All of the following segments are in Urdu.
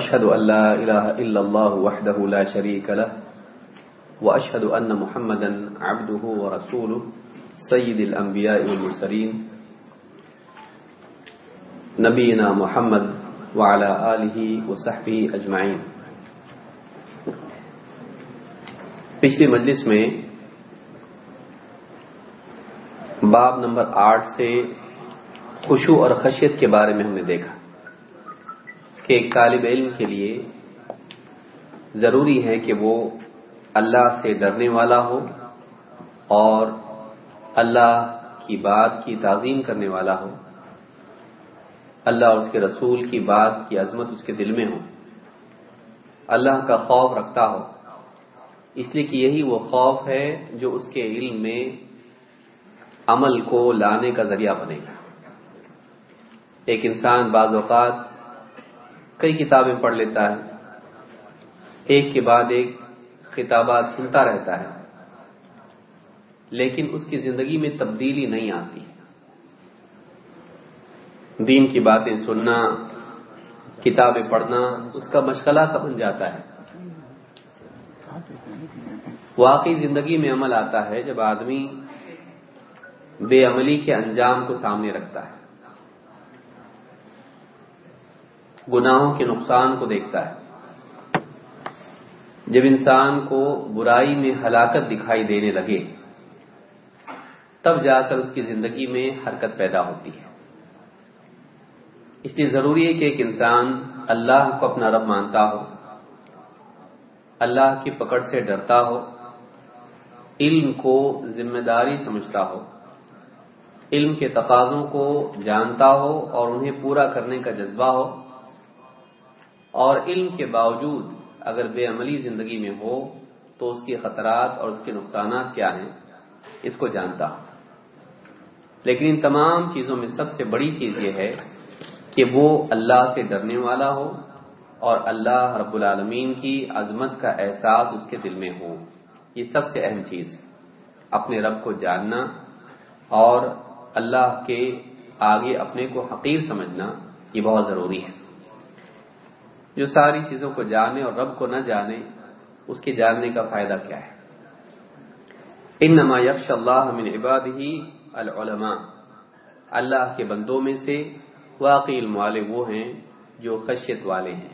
وأشهد أن لا إله إلا الله وحده لا شريك له، وأشهد أن محمدا عبده ورسوله، سيد الأنبياء والمرسلين، نبينا محمد وعلى آله وصحبه أجمعين. پچھلی مجلس میں باب نمبر آٹھ سے خوشو اور خشیت کے بارے میں ہم نے دیکھا۔ کہ ایک طالب علم کے لیے ضروری ہے کہ وہ اللہ سے ڈرنے والا ہو اور اللہ کی بات کی تعظیم کرنے والا ہو۔ اللہ اور اس کے رسول کی بات کی عظمت اس کے دل میں ہو۔ اللہ کا خوف رکھتا ہو۔ اس لیے کہ یہی وہ خوف ہے جو اس کے علم میں عمل کو لانے کا ذریعہ بنے گا۔ ایک انسان بعض اوقات کئی کتابیں پڑھ لیتا ہے۔ ایک کے بعد ایک خطابات سنتا رہتا ہے۔ لیکن اس کی زندگی میں تبدیلی نہیں آتی۔ دین کی باتیں سننا، کتابیں پڑھنا، اس کا مشغلہ سا بن جاتا ہے۔ واقعی زندگی میں عمل آتا ہے جب آدمی بے عملی کے انجام کو سامنے رکھتا ہے۔ گناہوں کے نقصان کو دیکھتا ہے۔ جب انسان کو برائی میں ہلاکت دکھائی دینے لگے، تب جا کر اس کی زندگی میں حرکت پیدا ہوتی ہے۔ اس لیے ضروری ہے کہ ایک انسان اللہ کو اپنا رب مانتا ہو، اللہ کی پکڑ سے ڈرتا ہو، علم کو ذمہ داری سمجھتا ہو، علم کے تقاضوں کو جانتا ہو اور انہیں پورا کرنے کا جذبہ ہو۔ اور علم کے باوجود اگر بے عملی زندگی میں ہو تو اس کے خطرات اور اس کے نقصانات کیا ہیں؟ اس کو جانتا ہو لیکن ان تمام چیزوں میں سب سے بڑی چیز یہ ہے کہ وہ اللہ سے ڈرنے والا ہو اور اللہ رب العالمین کی عظمت کا احساس اس کے دل میں ہو۔ یہ سب سے اہم چیز۔ ہے اپنے رب کو جاننا اور اللہ کے آگے اپنے کو حقیر سمجھنا یہ بہت ضروری ہے۔ جو ساری چیزوں کو جانے اور رب کو نہ جانے، اس کے جاننے کا فائدہ کیا ہے؟ ان نما یکش اللہ من عباد ہی العلماء۔ اللہ کے بندوں میں سے واقعی علم والے وہ ہیں جو خشیت والے ہیں۔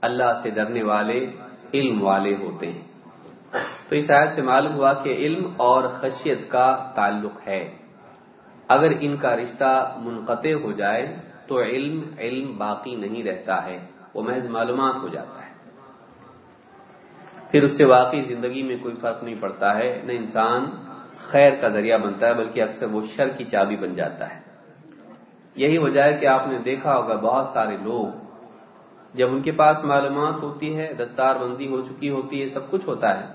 اللہ سے ڈرنے والے علم والے ہوتے ہیں۔ تو اس آیت سے معلوم ہوا کہ علم اور خشیت کا تعلق ہے۔ اگر ان کا رشتہ منقطع ہو جائے تو علم علم باقی نہیں رہتا ہے، وہ محض معلومات ہو جاتا ہے۔ پھر اس سے واقعی زندگی میں کوئی فرق نہیں پڑتا ہے، نہ انسان خیر کا ذریعہ بنتا ہے، بلکہ اکثر وہ شر کی چابی بن جاتا ہے۔ یہی وجہ ہے کہ آپ نے دیکھا ہوگا بہت سارے لوگ، جب ان کے پاس معلومات ہوتی ہے، دستار بندی ہو چکی ہوتی ہے، سب کچھ ہوتا ہے،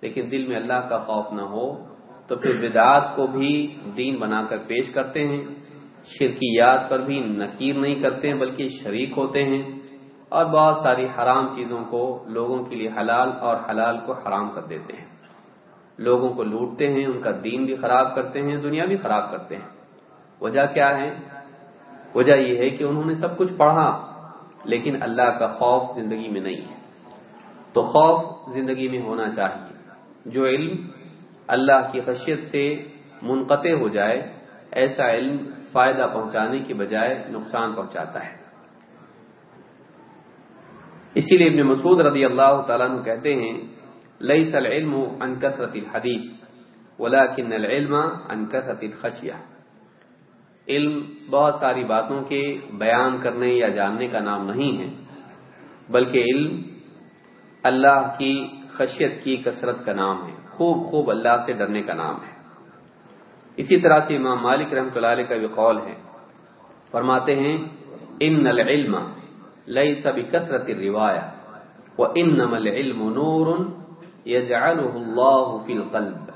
لیکن دل میں اللہ کا خوف نہ ہو، تو پھر بدعات کو بھی دین بنا کر پیش کرتے ہیں۔ شرکیات پر بھی نکیر نہیں کرتے ہیں، بلکہ شریک ہوتے ہیں۔ اور بہت ساری حرام چیزوں کو لوگوں کے لیے حلال اور حلال کو حرام کر دیتے ہیں۔ لوگوں کو لوٹتے ہیں، ان کا دین بھی خراب کرتے ہیں، دنیا بھی خراب کرتے ہیں۔ وجہ کیا ہے؟ وجہ یہ ہے کہ انہوں نے سب کچھ پڑھا، لیکن اللہ کا خوف زندگی میں نہیں ہے۔ تو خوف زندگی میں ہونا چاہیے۔ جو علم اللہ کی خشیت سے منقطع ہو جائے، ایسا علم فائدہ پہنچانے کے بجائے نقصان پہنچاتا ہے۔ اسی لیے ابن مسعود رضی اللہ تعالیٰ عنہ کہتے ہیں لئی سل علم ان الحدیث ولاکن العلم ان کثرت الخشیہ۔ علم بہت ساری باتوں کے بیان کرنے یا جاننے کا نام نہیں ہے، بلکہ علم اللہ کی خشیت کی کثرت کا نام ہے۔ خوب خوب اللہ سے ڈرنے کا نام ہے۔ اسی طرح سے امام مالک رحمۃ اللہ علیہ کا بھی قول ہے۔ فرماتے ہیں، ان العلم لئی سب کثرت روایا وہ ان نمل علم نور فی القلب.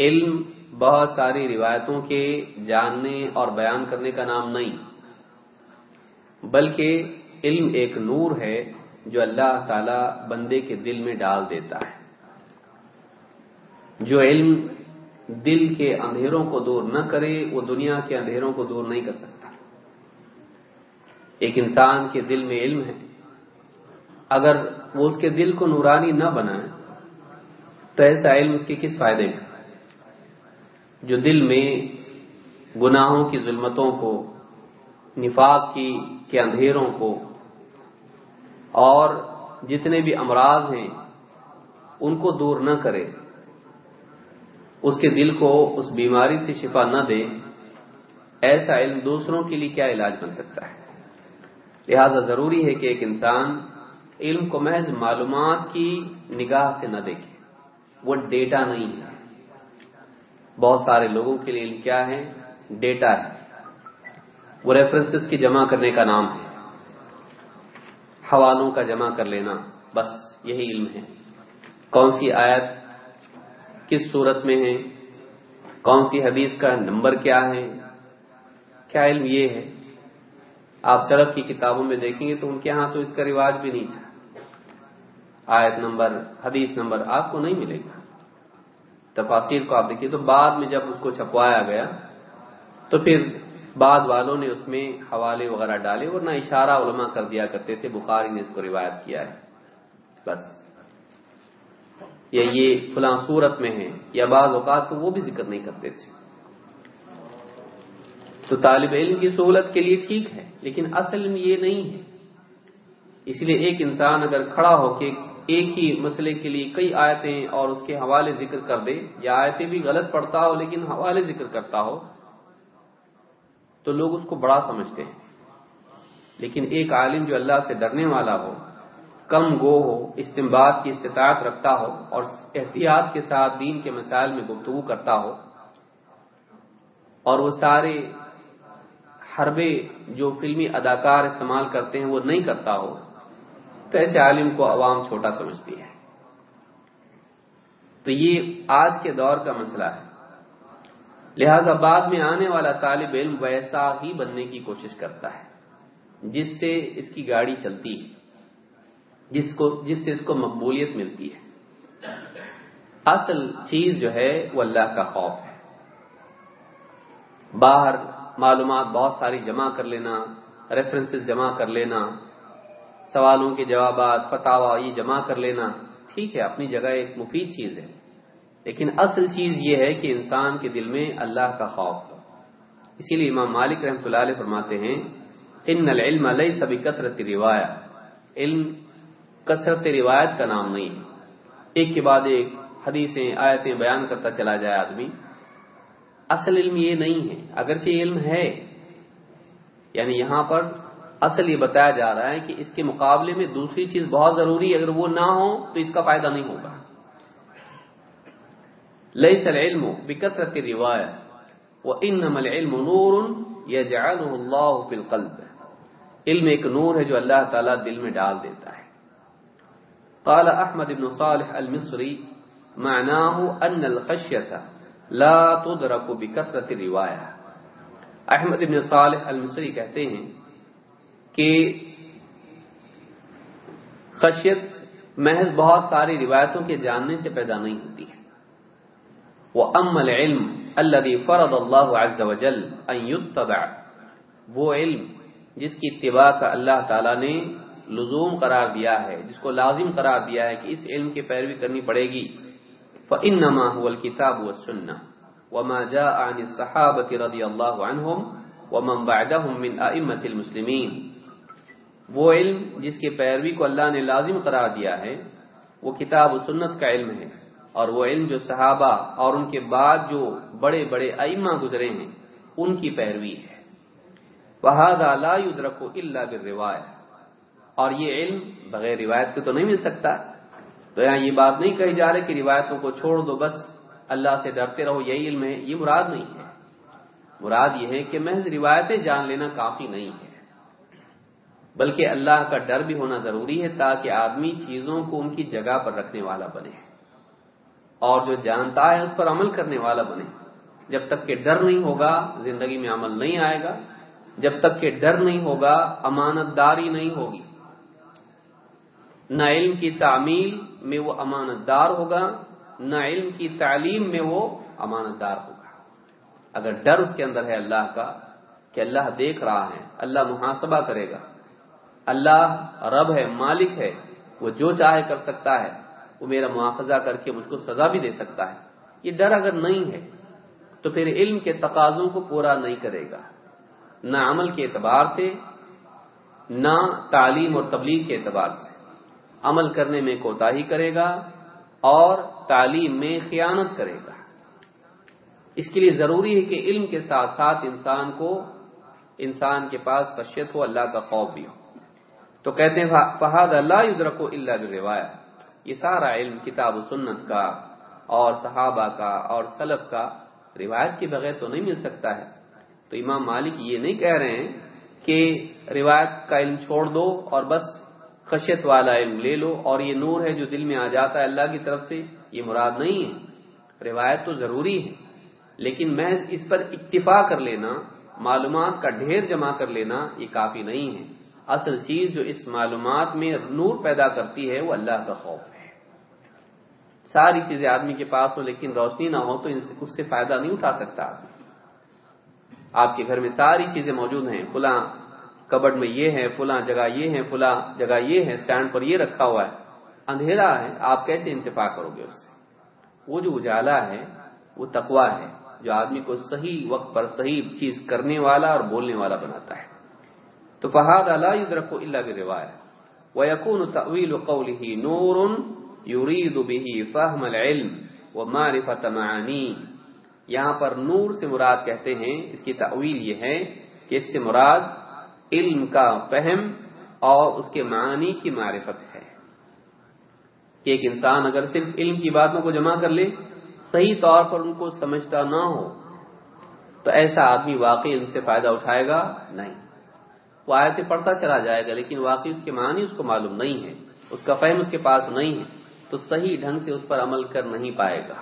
علم بہت ساری روایتوں کے جاننے اور بیان کرنے کا نام نہیں، بلکہ علم ایک نور ہے جو اللہ تعالی بندے کے دل میں ڈال دیتا ہے۔ جو علم دل کے اندھیروں کو دور نہ کرے، وہ دنیا کے اندھیروں کو دور نہیں کر سکتا۔ ایک انسان کے دل میں علم ہے۔ اگر وہ اس کے دل کو نورانی نہ بنائے، تو ایسا علم اس کے کس فائدے کا جو دل میں گناہوں کی ظلمتوں کو، نفاق کی، کے اندھیروں کو، اور جتنے بھی امراض ہیں، ان کو دور نہ کرے۔ اس کے دل کو اس بیماری سے شفا نہ دے، ایسا علم دوسروں کے لیے کیا علاج بن سکتا ہے؟ لہذا ضروری ہے کہ ایک انسان علم کو محض معلومات کی نگاہ سے نہ دیکھے۔ وہ ڈیٹا نہیں ہے۔ بہت سارے لوگوں کے لیے علم کیا ہے؟ ڈیٹا ہے۔ وہ ریفرنسز کی جمع کرنے کا نام ہے۔ حوالوں کا جمع کر لینا بس یہی علم ہے۔ کون سی آیت کس صورت میں ہے کون سی حدیث کا نمبر کیا ہے؟ کیا علم یہ ہے؟ آپ سرف کی کتابوں میں دیکھیں گے تو ان کے ہاں تو اس کا رواج بھی نہیں تھا۔ آیت نمبر، حدیث نمبر آپ کو نہیں ملے گا۔ تفاصیر کو آپ دیکھیے تو بعد میں جب اس کو چھپوایا گیا تو پھر بعد والوں نے اس میں حوالے وغیرہ ڈالے ورنہ اشارہ علماء کر دیا کرتے تھے۔ بخاری نے اس کو روایت کیا ہے۔ بس۔ یا یہ فلاں صورت میں ہے یا بعض اوقات تو وہ بھی ذکر نہیں کرتے تھے۔ تو طالب علم کی سہولت کے لیے ٹھیک ہے، لیکن اصل میں یہ نہیں ہے۔ اس لیے ایک انسان اگر کھڑا ہو کے ایک ہی مسئلے کے لیے کئی آیتیں اور اس کے حوالے ذکر کر دے، یا آیتیں بھی غلط پڑتا ہو لیکن حوالے ذکر کرتا ہو، تو لوگ اس کو بڑا سمجھتے ہیں۔ لیکن ایک عالم جو اللہ سے ڈرنے والا ہو کم گو ہو استمباد کی استطاعت رکھتا ہو اور احتیاط کے ساتھ دین کے مسائل میں گفتگو کرتا ہو۔ اور وہ سارے حربے جو فلمی اداکار استعمال کرتے ہیں، وہ نہیں کرتا ہو۔ تو ایسے عالم کو عوام چھوٹا سمجھتی ہے۔ تو یہ آج کے دور کا مسئلہ ہے۔ لہذا بعد میں آنے والا طالب علم ویسا ہی بننے کی کوشش کرتا ہے، جس سے اس کی گاڑی چلتی ہے۔ جس کو جس سے اس کو مقبولیت ملتی ہے۔ اصل چیز جو ہے وہ اللہ کا خوف ہے۔ باہر معلومات بہت ساری جمع کر لینا ریفرنسز جمع کر لینا، سوالوں کے جوابات فتوا یہ جمع کر لینا، ٹھیک ہے، اپنی جگہ ایک مفید چیز ہے۔ لیکن اصل چیز یہ ہے کہ انسان کے دل میں اللہ کا خوف ہو اسی لیے امام مالک رحمۃ اللہ علیہ فرماتے ہیں، ان العلم علیہ سبھی کثرت روایت علم کثرت روایت کا نام نہیں ہے۔ ایک کے بعد ایک حدیثیں، آیتیں بیان کرتا چلا جائے آدمی۔ اصل علم یہ نہیں ہے۔ اگرچہ علم ہے۔ یعنی یہاں پر اصل یہ بتایا جا رہا ہے کہ اس کے مقابلے میں دوسری چیز بہت ضروری ہے۔ اگر وہ نہ ہو تو اس کا فائدہ نہیں ہوگا۔ لئی سل علم بکثرت روایت وہ ان نمل علم نور یا جعل اللہ فی القلب۔ علم ایک نور ہے جو اللہ تعالیٰ دل میں ڈال دیتا ہے۔ قال احمد بن صالح المصری معناه ان الخشیة لا تدرک بکثرت روایت احمد بن صالح المصری کہتے ہیں کہ خشیت محض بہت ساری روایتوں کے جاننے سے پیدا نہیں ہوتی ہے۔ وہ ام العلم الذي فرض اللہ عز وجل ان يتبع۔ وہ علم جس کی اتباع کا اللہ تعالی نے لزوم قرار دیا ہے، جس کو لازم قرار دیا ہے کہ اس علم کی پیروی کرنی پڑے گی۔ فَإِنَّمَا هُوَ الْكِتَابُ وَالسُّنَّةُ وَمَا جَاءَ عَنِ الصَّحَابَةِ رَضِيَ اللَّهُ عَنْهُمْ وَمَنْ بَعْدَهُمْ مِنْ أَئِمَّةِ الْمُسْلِمِينَ۔ وہ علم جس کے پیروی کو اللہ نے لازم قرار دیا ہے، وہ کتاب و سنت کا علم ہے۔ اور وہ علم جو صحابہ اور ان کے بعد جو بڑے بڑے ائمہ گزرے ہیں، ان کی پیروی ہے۔ وہذا لا يدرك الا بالروایت اور یہ علم بغیر روایت کے تو نہیں مل سکتا۔ تو یہاں یہ بات نہیں کہی جا رہی کہ روایتوں کو چھوڑ دو، بس اللہ سے ڈرتے رہو، یہی علم ہے، یہ مراد نہیں ہے۔ مراد یہ ہے کہ محض روایتیں جان لینا کافی نہیں ہے۔ بلکہ اللہ کا ڈر بھی ہونا ضروری ہے تاکہ آدمی چیزوں کو ان کی جگہ پر رکھنے والا بنے۔ اور جو جانتا ہے، اس پر عمل کرنے والا بنے۔ جب تک کہ ڈر نہیں ہوگا، زندگی میں عمل نہیں آئے گا۔ جب تک کہ ڈر نہیں ہوگا امانت داری نہیں ہوگی۔ نہ علم کی تعمیل میں وہ امانت دار ہوگا، نہ علم کی تعلیم میں وہ امانت دار ہوگا۔ اگر ڈر اس کے اندر ہے اللہ کا کہ اللہ دیکھ رہا ہے، اللہ محاسبہ کرے گا۔ اللہ رب ہے، مالک ہے، وہ جو چاہے کر سکتا ہے، وہ میرا مواخذہ کر کے مجھ کو سزا بھی دے سکتا ہے۔ یہ ڈر اگر نہیں ہے، تو پھر علم کے تقاضوں کو پورا نہیں کرے گا۔ نہ عمل کے اعتبار سے، نہ تعلیم اور تبلیغ کے اعتبار سے۔ عمل کرنے میں کوتا ہی کرے گا اور تعلیم میں خیانت کرے گا۔ اس کے لیے ضروری ہے کہ علم کے ساتھ ساتھ انسان کو، انسان کے پاس خشیت ہو، اللہ کا خوف بھی ہو۔ تو کہتے ہیں فہاد اللہ ادرک اللہ روایت یہ سارا علم کتاب و سنت کا اور صحابہ کا اور سلف کا روایت کے بغیر تو نہیں مل سکتا ہے۔ تو امام مالک یہ نہیں کہہ رہے ہیں کہ روایت کا علم چھوڑ دو اور بس خشیت والا علم لے لو اور یہ نور ہے جو دل میں آ جاتا ہے اللہ کی طرف سے، یہ مراد نہیں ہے۔ روایت تو ضروری ہے، لیکن میں اس پر اکتفا کر لینا، معلومات کا ڈھیر جمع کر لینا، یہ کافی نہیں ہے۔ اصل چیز جو اس معلومات میں نور پیدا کرتی ہے، وہ اللہ کا خوف ہے۔ ساری چیزیں آدمی کے پاس ہو لیکن روشنی نہ ہو تو اس سے فائدہ نہیں اٹھا سکتا۔ آدمی آپ کے گھر میں ساری چیزیں موجود ہیں، فلاں کبڈ میں یہ ہے، فلاں جگہ یہ ہے، فلاں جگہ یہ ہے اسٹینڈ پر یہ رکھا ہوا ہے۔ اندھیرا ہے، آپ کیسے انتفاع کرو گے اس سے؟ وہ جو اجالا ہے، وہ تقوا ہے، جو آدمی کو صحیح وقت پر صحیح چیز کرنے والا اور بولنے والا بناتا ہے۔ تو فہاد اللہ رکھو اللہ کی روایت وہ یقون طویل وقول ہی نور یورید به فهم العلم ومعرفت معانی۔ یہاں پر نور سے مراد کہتے ہیں، اس کی تعویل یہ ہے کہ اس سے مراد علم کا فہم اور اس کے معنی کی معرفت ہے۔ کہ ایک انسان اگر صرف علم کی باتوں کو جمع کر لے، صحیح طور پر ان کو سمجھتا نہ ہو، تو ایسا آدمی واقعی ان سے فائدہ اٹھائے گا؟ نہیں۔ وہ آیتیں پڑھتا چلا جائے گا، لیکن واقعی اس کے معنی اس کو معلوم نہیں ہے، اس کا فہم اس کے پاس نہیں ہے، تو صحیح ڈھنگ سے اس پر عمل کر نہیں پائے گا۔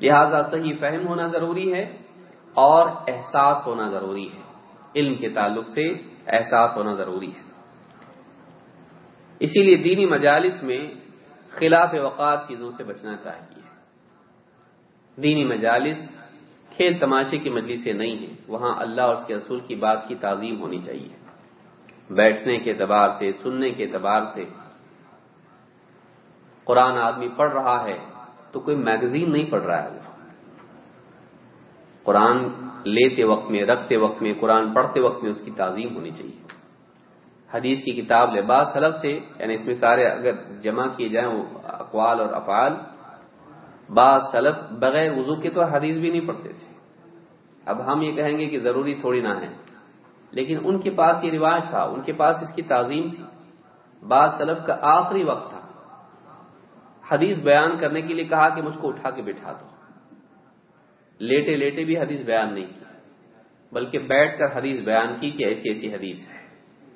لہذا صحیح فہم ہونا ضروری ہے اور احساس ہونا ضروری ہے۔ علم کے تعلق سے احساس ہونا ضروری ہے۔ اسی لیے دینی مجالس میں خلاف وقات چیزوں سے بچنا چاہیے۔ دینی مجالس کھیل تماشے کی مجلس سے نہیں ہے وہاں اللہ اور اس کے اصول کی بات کی تعظیم ہونی چاہیے۔ بیٹھنے کے اعتبار سے، سننے کے اعتبار سے۔ قرآن آدمی پڑھ رہا ہے تو کوئی میگزین نہیں پڑھ رہا ہے۔ وہ قرآن لیتے وقت میں، رکھتے وقت میں، قرآن پڑھتے وقت میں اس کی تعظیم ہونی چاہیے۔ حدیث کی کتاب لباس سلف سے یعنی اس میں سارے اگر جمع کیے جائیں وہ اقوال اور افعال بعض سلف بغیر وضو کے تو حدیث بھی نہیں پڑھتے تھے۔ اب ہم یہ کہیں گے کہ ضروری تھوڑی نہ ہے۔ لیکن ان کے پاس یہ رواج تھا، ان کے پاس اس کی تعظیم تھی۔ بعض سلف کا آخری وقت تھا۔ حدیث بیان کرنے کے لیے کہا کہ مجھ کو اٹھا کے بٹھا دو۔ لیٹے لیٹے بھی حدیث بیان نہیں کی۔ بلکہ بیٹھ کر حدیث بیان کی کہ ایسی ایسی حدیث ہے۔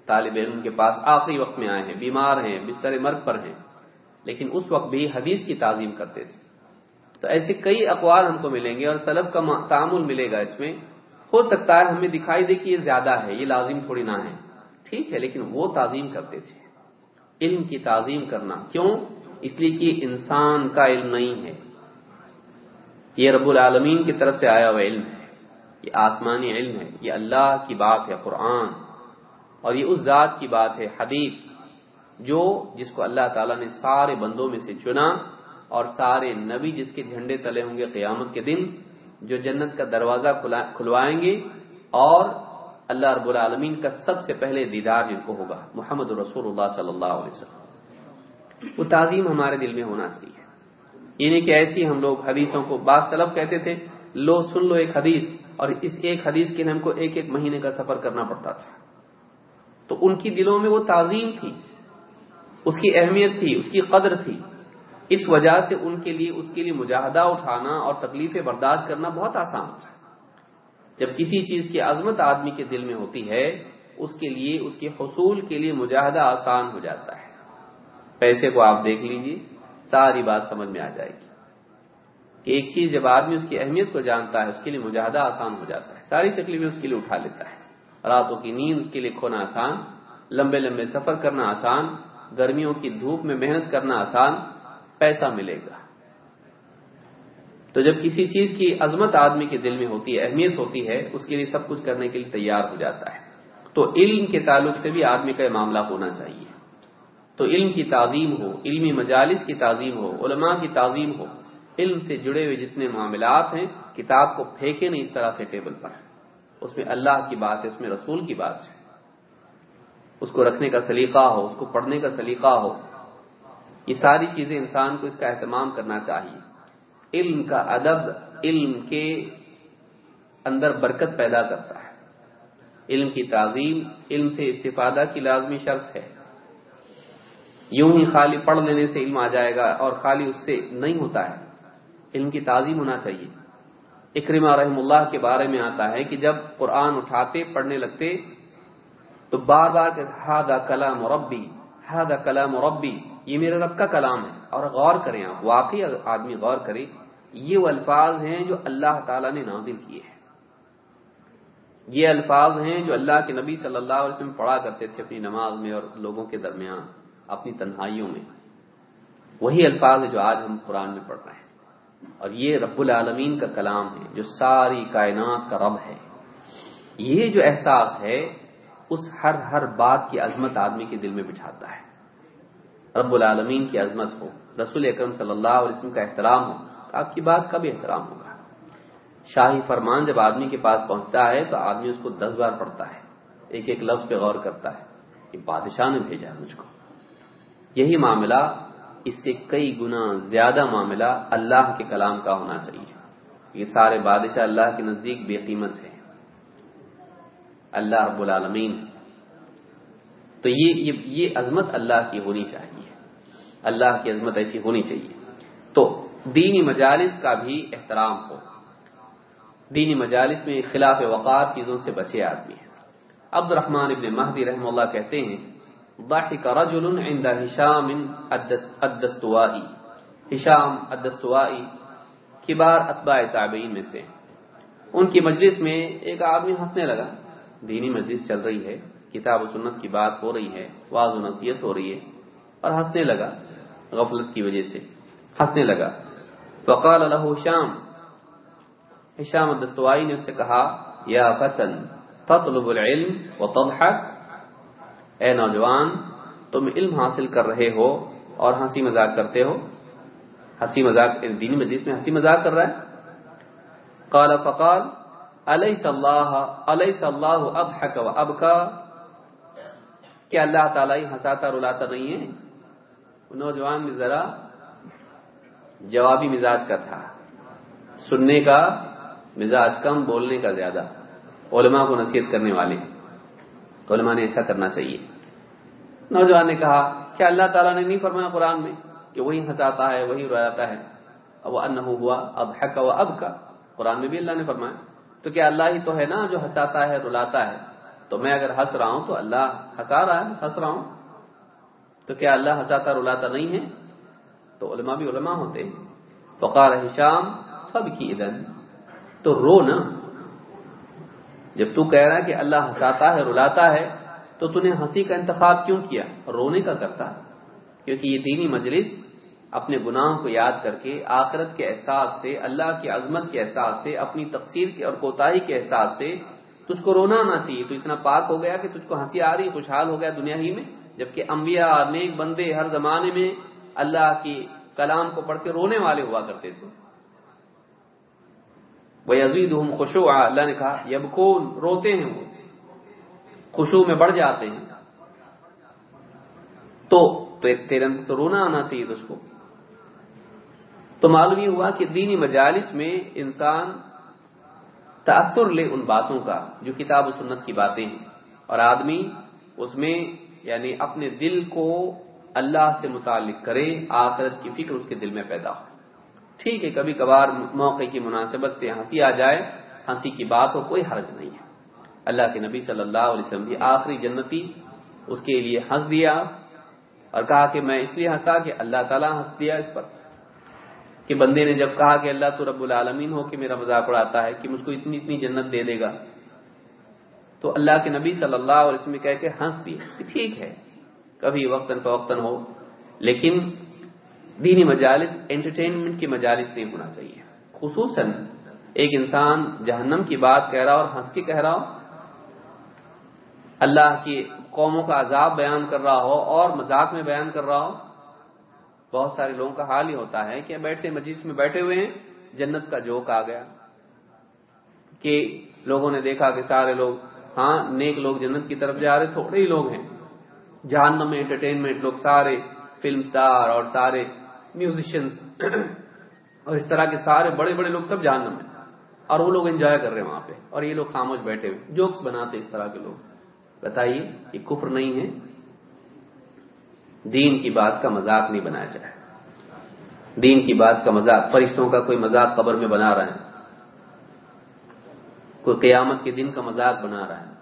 طالب علم کے پاس آخری وقت میں آئے ہیں، بیمار ہیں، بستر مرگ پر ہیں۔ لیکن اس وقت بھی حدیث کی تعظیم کرتے تھے۔ تو ایسے کئی اقوال ہم کو ملیں گے اور سلب کا تعامل ملے گا اس میں۔ ہو سکتا ہے ہمیں دکھائی دے کہ یہ زیادہ ہے، یہ لازم تھوڑی نہ ہے۔ ٹھیک ہے، لیکن وہ تعظیم کرتے تھے۔ علم کی تعظیم کرنا۔ کیوں؟ اس لیے کہ انسان کا علم نہیں ہے۔ یہ رب العالمین کی طرف سے آیا ہوا علم ہے، یہ آسمانی علم ہے، یہ اللہ کی بات ہے، قرآن۔ اور یہ اس ذات کی بات ہے، حدیث، جو جس کو اللہ تعالیٰ نے سارے بندوں میں سے چنا اور سارے نبی جس کے جھنڈے تلے ہوں گے قیامت کے دن، جو جنت کا دروازہ کھلوائیں گے اور اللہ رب العالمین کا سب سے پہلے دیدار جن کو ہوگا، محمد رسول اللہ صلی اللہ علیہ وسلم۔ وہ تعظیم ہمارے دل میں ہونا چاہیے۔ یہ نہیں کہ ایسی ہم لوگ حدیثوں کو بعض سلب کہتے تھے، لو سن لو ایک حدیث، اور اس ایک حدیث کے لیے ہم کو ایک ایک مہینے کا سفر کرنا پڑتا تھا۔ تو ان کی دلوں میں وہ تعظیم تھی، اس کی اہمیت تھی، اس کی قدر تھی۔ اس وجہ سے ان کے لیے، اس کے لیے مجاہدہ اٹھانا اور تکلیفیں برداشت کرنا بہت آسان تھا۔ جب کسی چیز کی عظمت آدمی کے دل میں ہوتی ہے، اس کے لیے، اس کے حصول کے لیے مجاہدہ آسان ہو جاتا ہے۔ پیسے کو آپ دیکھ لیجیے ساری بات سمجھ میں آ جائے گی۔ ایک چیز جب آدمی اس کی اہمیت کو جانتا ہے، اس کے لیے مجاہدہ آسان ہو جاتا ہے۔ ساری تکلیفیں اس کے لیے اٹھا لیتا ہے۔ راتوں کی نیند اس کے لیے کھونا آسان، لمبے لمبے سفر کرنا آسان، گرمیوں کی دھوپ میں محنت کرنا آسان، پیسہ ملے گا۔ تو جب کسی چیز کی عظمت آدمی کے دل میں ہوتی ہے، اہمیت ہوتی ہے، اس کے لیے سب کچھ کرنے کے لیے تیار ہو جاتا ہے۔ تو علم کے تعلق سے بھی آدمی کا معاملہ ہونا چاہیے۔ تو علم کی تعظیم ہو، علمی مجالس کی تعظیم ہو، علماء کی تعظیم ہو، علم سے جڑے ہوئے جتنے معاملات ہیں، کتاب کو پھینکے نہیں اس طرح سے ٹیبل پر۔ اس میں اللہ کی بات ہے، اس میں رسول کی بات ہے۔ اس کو رکھنے کا سلیقہ ہو، اس کو پڑھنے کا سلیقہ ہو۔ یہ ساری چیزیں انسان کو اس کا اہتمام کرنا چاہیے۔ علم کا ادب علم کے اندر برکت پیدا کرتا ہے۔ علم کی تعظیم، علم سے استفادہ کی لازمی شرط ہے۔ یوں ہی خالی پڑھ لینے سے علم آ جائے گا اور خالی اس سے نہیں ہوتا ہے۔ علم کی تعظیم ہونا چاہیے۔ اکرما رحم اللہ کے بارے میں آتا ہے کہ جب قرآن اٹھاتے، پڑھنے لگتے، تو بار بار ہادا کلام ربی ہادا کلام ربی، یہ میرے رب کا کلام ہے۔ اور غور کریں آپ، واقعی آدمی غور کرے، یہ وہ الفاظ ہیں جو اللہ تعالی نے نازل کیے ہیں۔ یہ الفاظ ہیں جو اللہ کے نبی صلی اللہ علیہ وسلم پڑھا کرتے تھے اپنی نماز میں اور لوگوں کے درمیان۔ اپنی تنہائیوں میں۔ وہی الفاظ جو آج ہم قرآن میں پڑھ رہے ہیں۔ اور یہ رب العالمین کا کلام ہے، جو ساری کائنات کا رب ہے۔ یہ جو احساس ہے، اس ہر ہر بات کی عظمت آدمی کے دل میں بٹھاتا ہے۔ رب العالمین کی عظمت ہو، رسول اکرم صلی اللہ علیہ وسلم کا احترام ہو آپ کی بات کا بھی احترام ہوگا۔ شاہی فرمان جب آدمی کے پاس پہنچتا ہے، تو آدمی اس کو دس بار پڑھتا ہے، ایک ایک لفظ پہ غور کرتا ہے کہ بادشاہ نے بھیجا مجھ کو۔ یہی معاملہ، اس سے کئی گنا زیادہ معاملہ اللہ کے کلام کا ہونا چاہیے۔ یہ سارے بادشاہ اللہ کے نزدیک بے قیمت ہے اللہ رب العالمین۔ تو یہ یہ عظمت اللہ کی ہونی چاہیے۔ اللہ کی عظمت ایسی ہونی چاہیے۔ تو دینی مجالس کا بھی احترام ہو۔ دینی مجالس میں خلاف وقار چیزوں سے بچے آدمی ہیں۔ عبد الرحمان ابن مہدی رحم اللہ کہتے ہیں ضحك رجل عند هشام الدستوائي. هشام الدستوائي کبار اتباع تابعین میں سے. ان کی مجلس میں ایک آدمی ہنسنے لگا. دینی مجلس چل رہی ہے. کتاب و سنت کی بات ہو رہی ہے. واض و نصیحت ہو رہی ہے. اور ہنسنے لگا. غفلت کی وجہ سے. ہنسنے لگا. وقال له شام ہشام الدستوائی نے اس سے کہا یا فتن، تطلب العلم وتضحك اے نوجوان، تم علم حاصل کر رہے ہو اور ہنسی مذاق کرتے ہو۔ ہنسی مذاق دینی مجلس میں ہنسی مذاق کر رہا ہے۔ قال، فقال علیہ اللہ علیہ اللہ اب حق و اب کا کیا اللہ تعالیٰ ہنساتا رلاتا نہیں ہے؟ نوجوان میں ذرا جوابی مزاج کا تھا۔ سننے کا مزاج کم، بولنے کا زیادہ۔ علماء کو نصیحت کرنے والے۔ علماء نے ایسا کرنا چاہیے۔ نوجوان نے کہا کیا اللہ تعالیٰ نے نہیں فرمایا قرآن میں کہ وہی ہنساتا ہے، وہی رویاتا ہے۔ وہ ان ہوا، اب ہے کا اب کا قرآن میں بھی اللہ نے فرمایا۔ تو کیا اللہ ہی تو ہے نا جو ہنساتا ہے، رلاتا ہے؟ تو میں اگر ہنس رہا ہوں تو اللہ ہنسا رہا ہے، ہنس رہا ہوں۔ تو کیا اللہ ہنساتا، رلاتا نہیں ہے؟ تو علماء بھی علماء ہوتے ہیں۔ فقال شام سب کی ادن تو رو نا۔ جب تو کہہ رہا ہے کہ اللہ ہنساتا ہے، رلاتا ہے، تو نے ہنسی کا انتخاب کیوں کیا؟ رونے کا کرتا کیونکہ یہ دینی مجلس اپنے گناہ کو یاد کر کے آخرت کے احساس سے، اللہ کی عظمت کے احساس سے، اپنی تقسیر کے اور کوتاہی کے احساس سے تجھ کو رونا آنا چاہیے۔ تو اتنا پاک ہو گیا کہ تجھ کو ہنسی آ رہی، خوشحال ہو گیا دنیا ہی میں۔ جبکہ انبیاء، نیک بندے ہر زمانے میں اللہ کی کلام کو پڑھ کے رونے والے ہوا کرتے تھے۔ وہ عزیز ہوں خوشو اللہ نے کہا یب کون روتے ہیں وہ۔ خوشبو میں بڑھ جاتے ہیں۔ تو تیرے اندر تو رونا آنا چاہیے اس کو۔ تو معلوم یہ ہوا کہ دینی مجالس میں انسان تاثر لے ان باتوں کا، جو کتاب و سنت کی باتیں ہیں۔ اور آدمی اس میں یعنی اپنے دل کو اللہ سے متعلق کرے، آخرت کی فکر اس کے دل میں پیدا ہو۔ ٹھیک ہے، کبھی کبھار موقع کی مناسبت سے ہنسی آ جائے، ہنسی کی بات ہو، کوئی حرج نہیں ہے۔ اللہ کے نبی صلی اللہ علیہ وسلم کی آخری جنتی اس کے لیے ہنس دیا اور کہا کہ میں اس لیے ہنسا کہ اللہ تعالیٰ ہنس دیا اس پر۔ کہ بندے نے جب کہا کہ اللہ تو رب العالمین ہو کہ میرا مذاق اڑاتا ہے، کہ مجھ کو اتنی اتنی جنت دے دے گا۔ تو اللہ کے نبی صلی اللہ علیہ وسلم کہہ کے ہنس دیے ٹھیک ہے، کبھی وقتاً فوقتاً ہو، لیکن دینی مجالس انٹرٹینمنٹ کی مجالس نہیں ہونا چاہیے۔ خصوصاً ایک انسان جہنم کی بات کہہ رہا اور ہنس کے کہہ رہا ہو، اللہ کی قوموں کا عذاب بیان کر رہا ہو اور مذاق میں بیان کر رہا ہو، بہت سارے لوگوں کا حال ہی ہوتا ہے کہ بیٹھے مجلس میں بیٹھے ہوئے ہیں، جنت کا جوک آ گیا۔ کہ لوگوں نے دیکھا کہ سارے لوگ ہاں نیک لوگ جنت کی طرف جا رہے، تھوڑے ہی لوگ ہیں۔ جہنم میں انٹرٹینمنٹ لوگ سارے فلم سٹار اور سارے میوزیشنس اور اس طرح کے سارے بڑے بڑے لوگ سب جہنم میں اور وہ لوگ انجوائے کر رہے ہیں وہاں پہ۔ اور یہ لوگ خاموش بیٹھے ہوئے جوکس بناتے اس طرح کے لوگ۔ بتائیے، یہ کفر نہیں ہے؟ دین کی بات کا مذاق نہیں بنایا جائے۔ دین کی بات کا مذاق، فرشتوں کا کوئی مذاق قبر میں بنا رہا ہے؟ کوئی قیامت کے دن کا مذاق بنا رہا ہے؟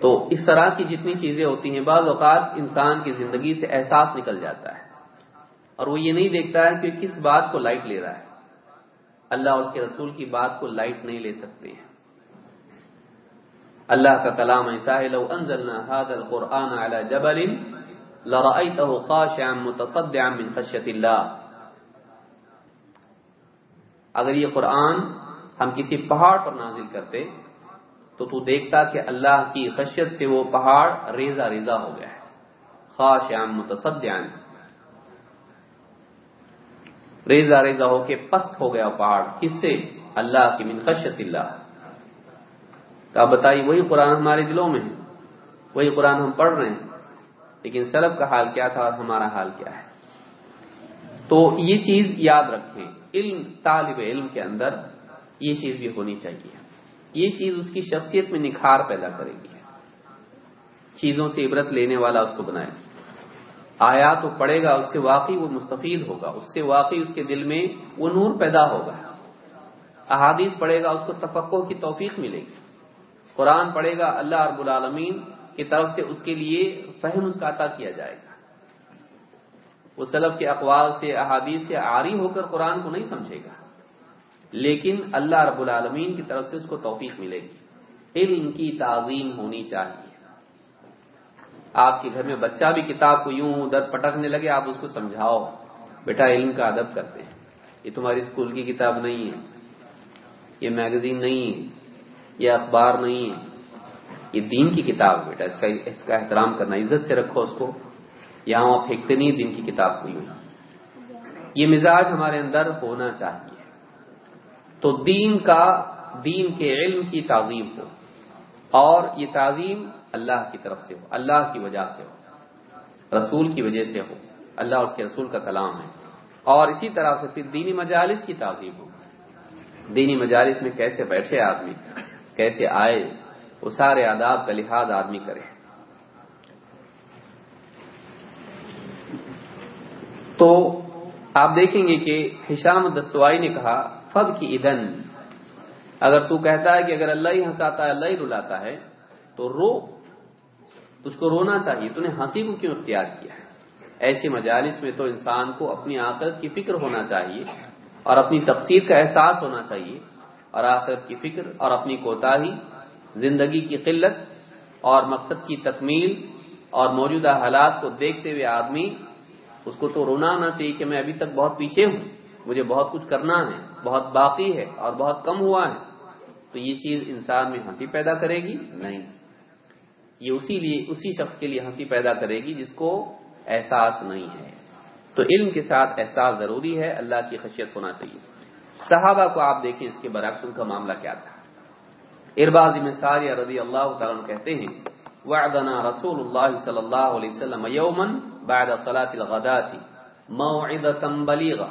تو اس طرح کی جتنی چیزیں ہوتی ہیں، بعض اوقات انسان کی زندگی سے احساس نکل جاتا ہے۔ اور وہ یہ نہیں دیکھتا ہے کہ کس بات کو لائٹ لے رہا ہے۔ اللہ اور اس کے رسول کی بات کو لائٹ نہیں لے سکتے ہیں۔ اللہ کا کلام ایسا ہے، لو انزلنا هذا القرآن على جبل لرأيته خاشعا متصدعا من خشية الله اگر یہ قرآن ہم کسی پہاڑ پر نازل کرتے، تو تو دیکھتا کہ اللہ کی خشیت سے وہ پہاڑ ریزہ ریزہ ہو گیا ہے۔ خاشعا متصدعا۔ ریزہ ریزہ ہو کے پست ہو گیا پہاڑ۔ کس سے؟ اللہ کی من خشیت اللہ۔ تو آپ بتائیے، وہی قرآن ہمارے دلوں میں ہے۔ وہی قرآن ہم پڑھ رہے ہیں۔ لیکن سلب کا حال کیا تھا اور ہمارا حال کیا ہے؟ تو یہ چیز یاد رکھیں۔ علم، طالب علم کے اندر یہ چیز بھی ہونی چاہیے۔ یہ چیز اس کی شخصیت میں نکھار پیدا کرے گی۔ چیزوں سے عبرت لینے والا اس کو بنائے آیا تو پڑھے گا، اس سے واقعی وہ مستفید ہوگا، اس سے واقعی اس کے دل میں وہ نور پیدا ہوگا۔ احادیث پڑھے گا، اس کو تفقع کی توفیق ملے گی۔ قرآن پڑھے گا، اللہ رب العالمین کی طرف سے اس کے لیے فہم اس کا عطا کیا جائے گا۔ وہ سلب کے اقوال سے، احادیث سے عاری ہو کر قرآن کو نہیں سمجھے گا۔ لیکن اللہ رب العالمین کی طرف سے اس کو توفیق ملے گی۔ علم کی تعظیم ہونی چاہیے۔ آپ کے گھر میں بچہ بھی کتاب کو یوں ادھر پٹکنے لگے، آپ اس کو سمجھاؤ۔ بیٹا، علم کا ادب کرتے ہیں۔ یہ تمہاری اسکول کی کتاب نہیں ہے۔ یہ میگزین نہیں ہے۔ یہ اخبار نہیں ہے۔ یہ دین کی کتاب بیٹا۔ اس کا اس کا احترام کرنا، عزت سے رکھو اس کو۔ یہاں وہاں پھینکتے نہیں دین کی کتاب کو یوں۔ یہ مزاج ہمارے اندر ہونا چاہیے۔ تو دین کا دین کے علم کی تعظیم ہو۔ اور یہ تعظیم اللہ کی طرف سے ہو، اللہ کی وجہ سے ہو، رسول کی وجہ سے ہو، اللہ اس کے رسول کا کلام ہے۔ اور اسی طرح سے پھر دینی مجالس کی تعظیم ہو۔ دینی مجالس میں کیسے بیٹھے آدمی، کیسے آئے، وہ سارے آداب کا لحاظ آدمی کرے۔ تو آپ دیکھیں گے کہ ہشام دستوائی نے کہا فب کی ادن اگر تو کہتا ہے کہ اگر اللہ ہی ہنساتا ہے، اللہ ہی رلاتا ہے، تو رو اس کو رونا چاہیے۔ تو نے ہنسی کو کیوں اختیار کیا ہے؟ ایسی مجالس میں تو انسان کو اپنی آخرت کی فکر ہونا چاہیے اور اپنی تفسیر کا احساس ہونا چاہیے۔ اور آخرت کی فکر اور اپنی کوتاہی، زندگی کی قلت اور مقصد کی تکمیل اور موجودہ حالات کو دیکھتے ہوئے آدمی، اس کو تو رونا آنا چاہیے کہ میں ابھی تک بہت پیچھے ہوں، مجھے بہت کچھ کرنا ہے، بہت باقی ہے اور بہت کم ہوا ہے۔ تو یہ چیز انسان میں ہنسی پیدا کرے گی؟ نہیں۔ یہ اسی لیے اسی شخص کے لیے ہنسی پیدا کرے گی جس کو احساس نہیں ہے۔ تو علم کے ساتھ احساس ضروری ہے، اللہ کی خشیت ہونا چاہیے۔ صحابہ کو آپ دیکھیں اس کے برعکس ان کا معاملہ کیا تھا۔ ارباز میں ساریہ رضی اللہ تعالیٰ کہتے ہیں، وعدنا رسول اللہ صلی اللہ علیہ وسلم یوما بعد صلاة الغداة موعدة بلیغة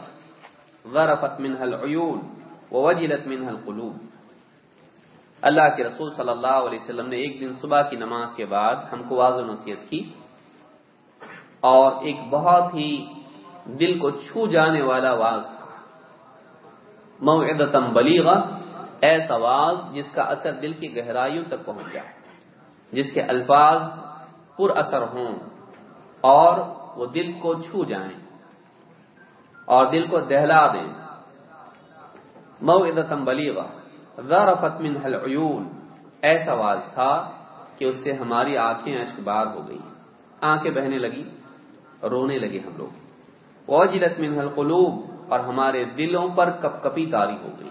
غرفت منها العیون ووجلت منها القلوب۔ اللہ کے رسول صلی اللہ علیہ وسلم نے ایک دن صبح کی نماز کے بعد ہم کو واضح نصیحت کی اور ایک بہت ہی دل کو چھو جانے والا واضح موعدتم بلیغہ ایسا آواز جس کا اثر دل کی گہرائیوں تک پہنچ جائے جس کے الفاظ پر اثر ہوں اور وہ دل کو چھو جائیں اور دل کو دہلا دیں۔ مئو ادتم بلیغ ذرفت منها العیون۔ ایسا آواز تھا کہ اس سے ہماری آنکھیں اشک بار ہو گئی آنکھیں بہنے لگی، رونے لگے ہم لوگ۔ وجلت منها القلوب اور ہمارے دلوں پر کپ کپی تاری ہو گئی۔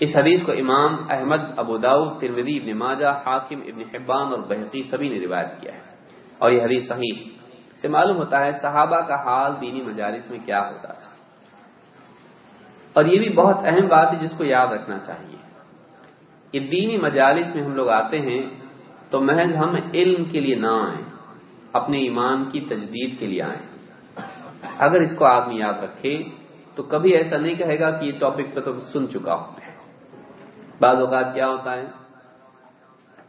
اس حدیث کو امام احمد، ابو داؤد، ترمذی، ابن ماجہ، حاکم، ابن حبان اور بحقی سبھی نے روایت کیا ہے۔ اور یہ حدیث صحیح۔ سے معلوم ہوتا ہے صحابہ کا حال دینی مجالس میں کیا ہوتا تھا۔ اور یہ بھی بہت اہم بات ہے جس کو یاد رکھنا چاہیے کہ دینی مجالس میں ہم لوگ آتے ہیں تو محض ہم علم کے لیے نہ آئیں، اپنے ایمان کی تجدید کے لیے آئیں۔ اگر اس کو آدمی یاد رکھے تو کبھی ایسا نہیں کہے گا کہ یہ ٹاپک پہ تو سن چکا ہوں میں بعض اوقات کیا ہوتا ہے؟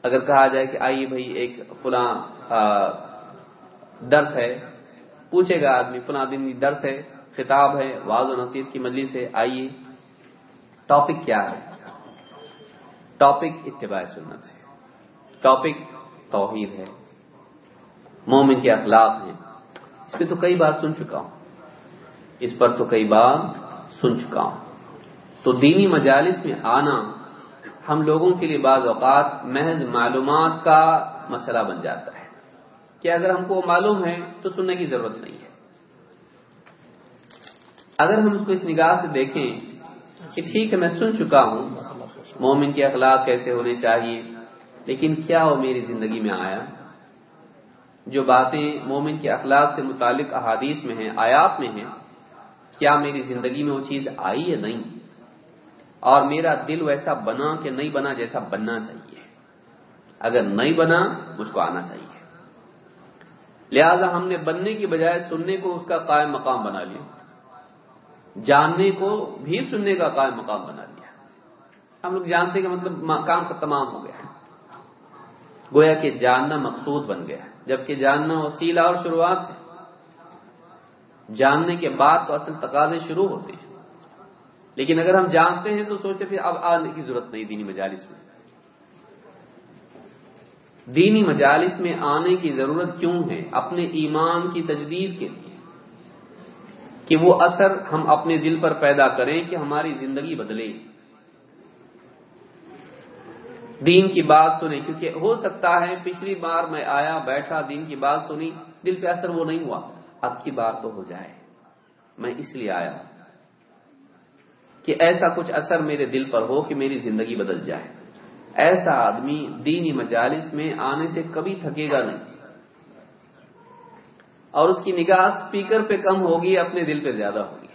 اگر کہا جائے کہ آئیے بھائی ایک فلاں درس ہے، پوچھے گا آدمی، فلاں دن درس ہے خطاب ہے واض و نصیب کی مجلس ہے، آئیے۔ ٹاپک کیا ہے؟ ٹاپک اتباع سنت ہے۔ ٹاپک توحید ہے۔ مومن کے اخلاق ہیں۔ اس پہ تو کئی بار سن چکا ہوں۔ اس پر تو کئی بار سن چکا ہوں۔ تو دینی مجالس میں آنا ہم لوگوں کے لیے بعض اوقات محض معلومات کا مسئلہ بن جاتا ہے۔ کہ اگر ہم کو معلوم ہے تو سننے کی ضرورت نہیں۔ ہے اگر ہم اس کو اس نگاہ سے دیکھیں کہ ٹھیک ہے، میں سن چکا ہوں، مومن کے اخلاق کیسے ہونے چاہیے، لیکن کیا وہ میری زندگی میں آیا؟ جو باتیں مومن کے اخلاق سے متعلق احادیث میں ہیں، آیات میں ہیں، کیا میری زندگی میں وہ چیز آئی یا نہیں؟ اور میرا دل ویسا بنا کہ نہیں بنا جیسا بننا چاہیے۔ اگر نہیں بنا، مجھ کو آنا چاہیے۔ لہذا ہم نے بننے کی بجائے سننے کو اس کا قائم مقام بنا لیا۔ جاننے کو بھی سننے کا قائم مقام بنا لیا ہم لوگ جانتے کہ مطلب کام کا تمام ہو گیا۔ گویا کہ جاننا مقصود بن گیا۔ جبکہ جاننا وسیلہ اور شروعات ہے۔ جاننے کے بعد تو اصل تقاضے شروع ہوتے ہیں۔ لیکن اگر ہم جانتے ہیں تو سوچتے پھر اب آنے کی ضرورت نہیں دینی مجالس میں۔ دینی مجالس میں آنے کی ضرورت کیوں ہے؟ اپنے ایمان کی تجدید کے لیے۔ کہ وہ اثر ہم اپنے دل پر پیدا کریں کہ ہماری زندگی بدلے۔ دین کی بات سنیں، کیونکہ ہو سکتا ہے پچھلی بار میں آیا، بیٹھا، دین کی بات سنی، دل پہ اثر وہ نہیں ہوا۔ اب کی بار تو ہو جائے۔ میں اس لیے آیا کہ ایسا کچھ اثر میرے دل پر ہو کہ میری زندگی بدل جائے۔ ایسا آدمی دینی مجالس میں آنے سے کبھی تھکے گا نہیں۔ اور اس کی نگاہ سپیکر پہ کم ہوگی، اپنے دل پہ زیادہ ہوگی۔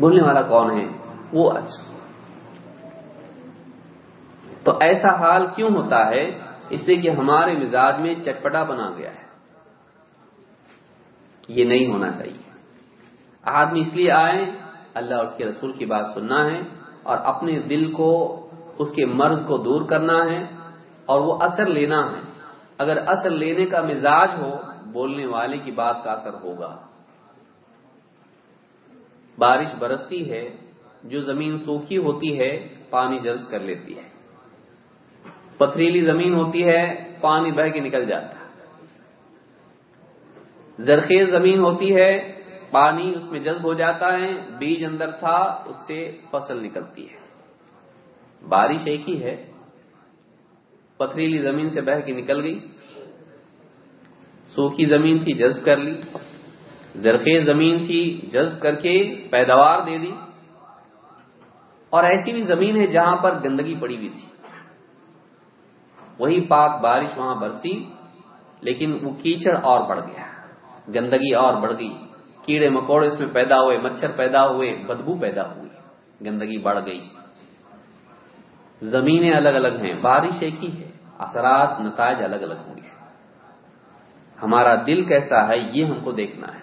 بولنے والا کون ہے؟ وہ اچھا۔ تو ایسا حال کیوں ہوتا ہے؟ اس لیے کہ ہمارے مزاج میں چٹپٹا بنا گیا ہے۔ یہ نہیں ہونا چاہیے۔ آدمی اس لیے آئے، اللہ اور اس کے رسول کی بات سننا ہے اور اپنے دل کو، اس کے مرض کو دور کرنا ہے اور وہ اثر لینا ہے۔ اگر اثر لینے کا مزاج ہو، بولنے والے کی بات کا اثر ہوگا۔ بارش برستی ہے، جو زمین سوکھی ہوتی ہے، پانی جذب کر لیتی ہے۔ پتھریلی زمین ہوتی ہے، پانی بہ کے نکل جاتا ہے۔ زرخیز زمین ہوتی ہے، پانی اس میں جذب ہو جاتا ہے، بیج اندر تھا، اس سے فصل نکلتی ہے۔ بارش ایک ہی ہے۔ پتھریلی زمین سے بہ کے نکل گئی۔ سوکھی زمین تھی، جذب کر لی۔ زرخیز زمین تھی، جذب کر کے پیداوار دے دی۔ اور ایسی بھی زمین ہے جہاں پر گندگی پڑی ہوئی تھی۔ وہی پاک بارش وہاں برسی، لیکن وہ کیچڑ اور بڑھ گیا۔ گندگی اور بڑھ گئی۔ کیڑے مکوڑے اس میں پیدا ہوئے، مچھر پیدا ہوئے، بدبو پیدا ہوئی۔ گندگی بڑھ گئی۔ زمینیں الگ الگ ہیں، بارش ایک ہی ہے، اثرات، نتائج الگ الگ ہوں گے۔ ہمارا دل کیسا ہے، یہ ہم کو دیکھنا ہے۔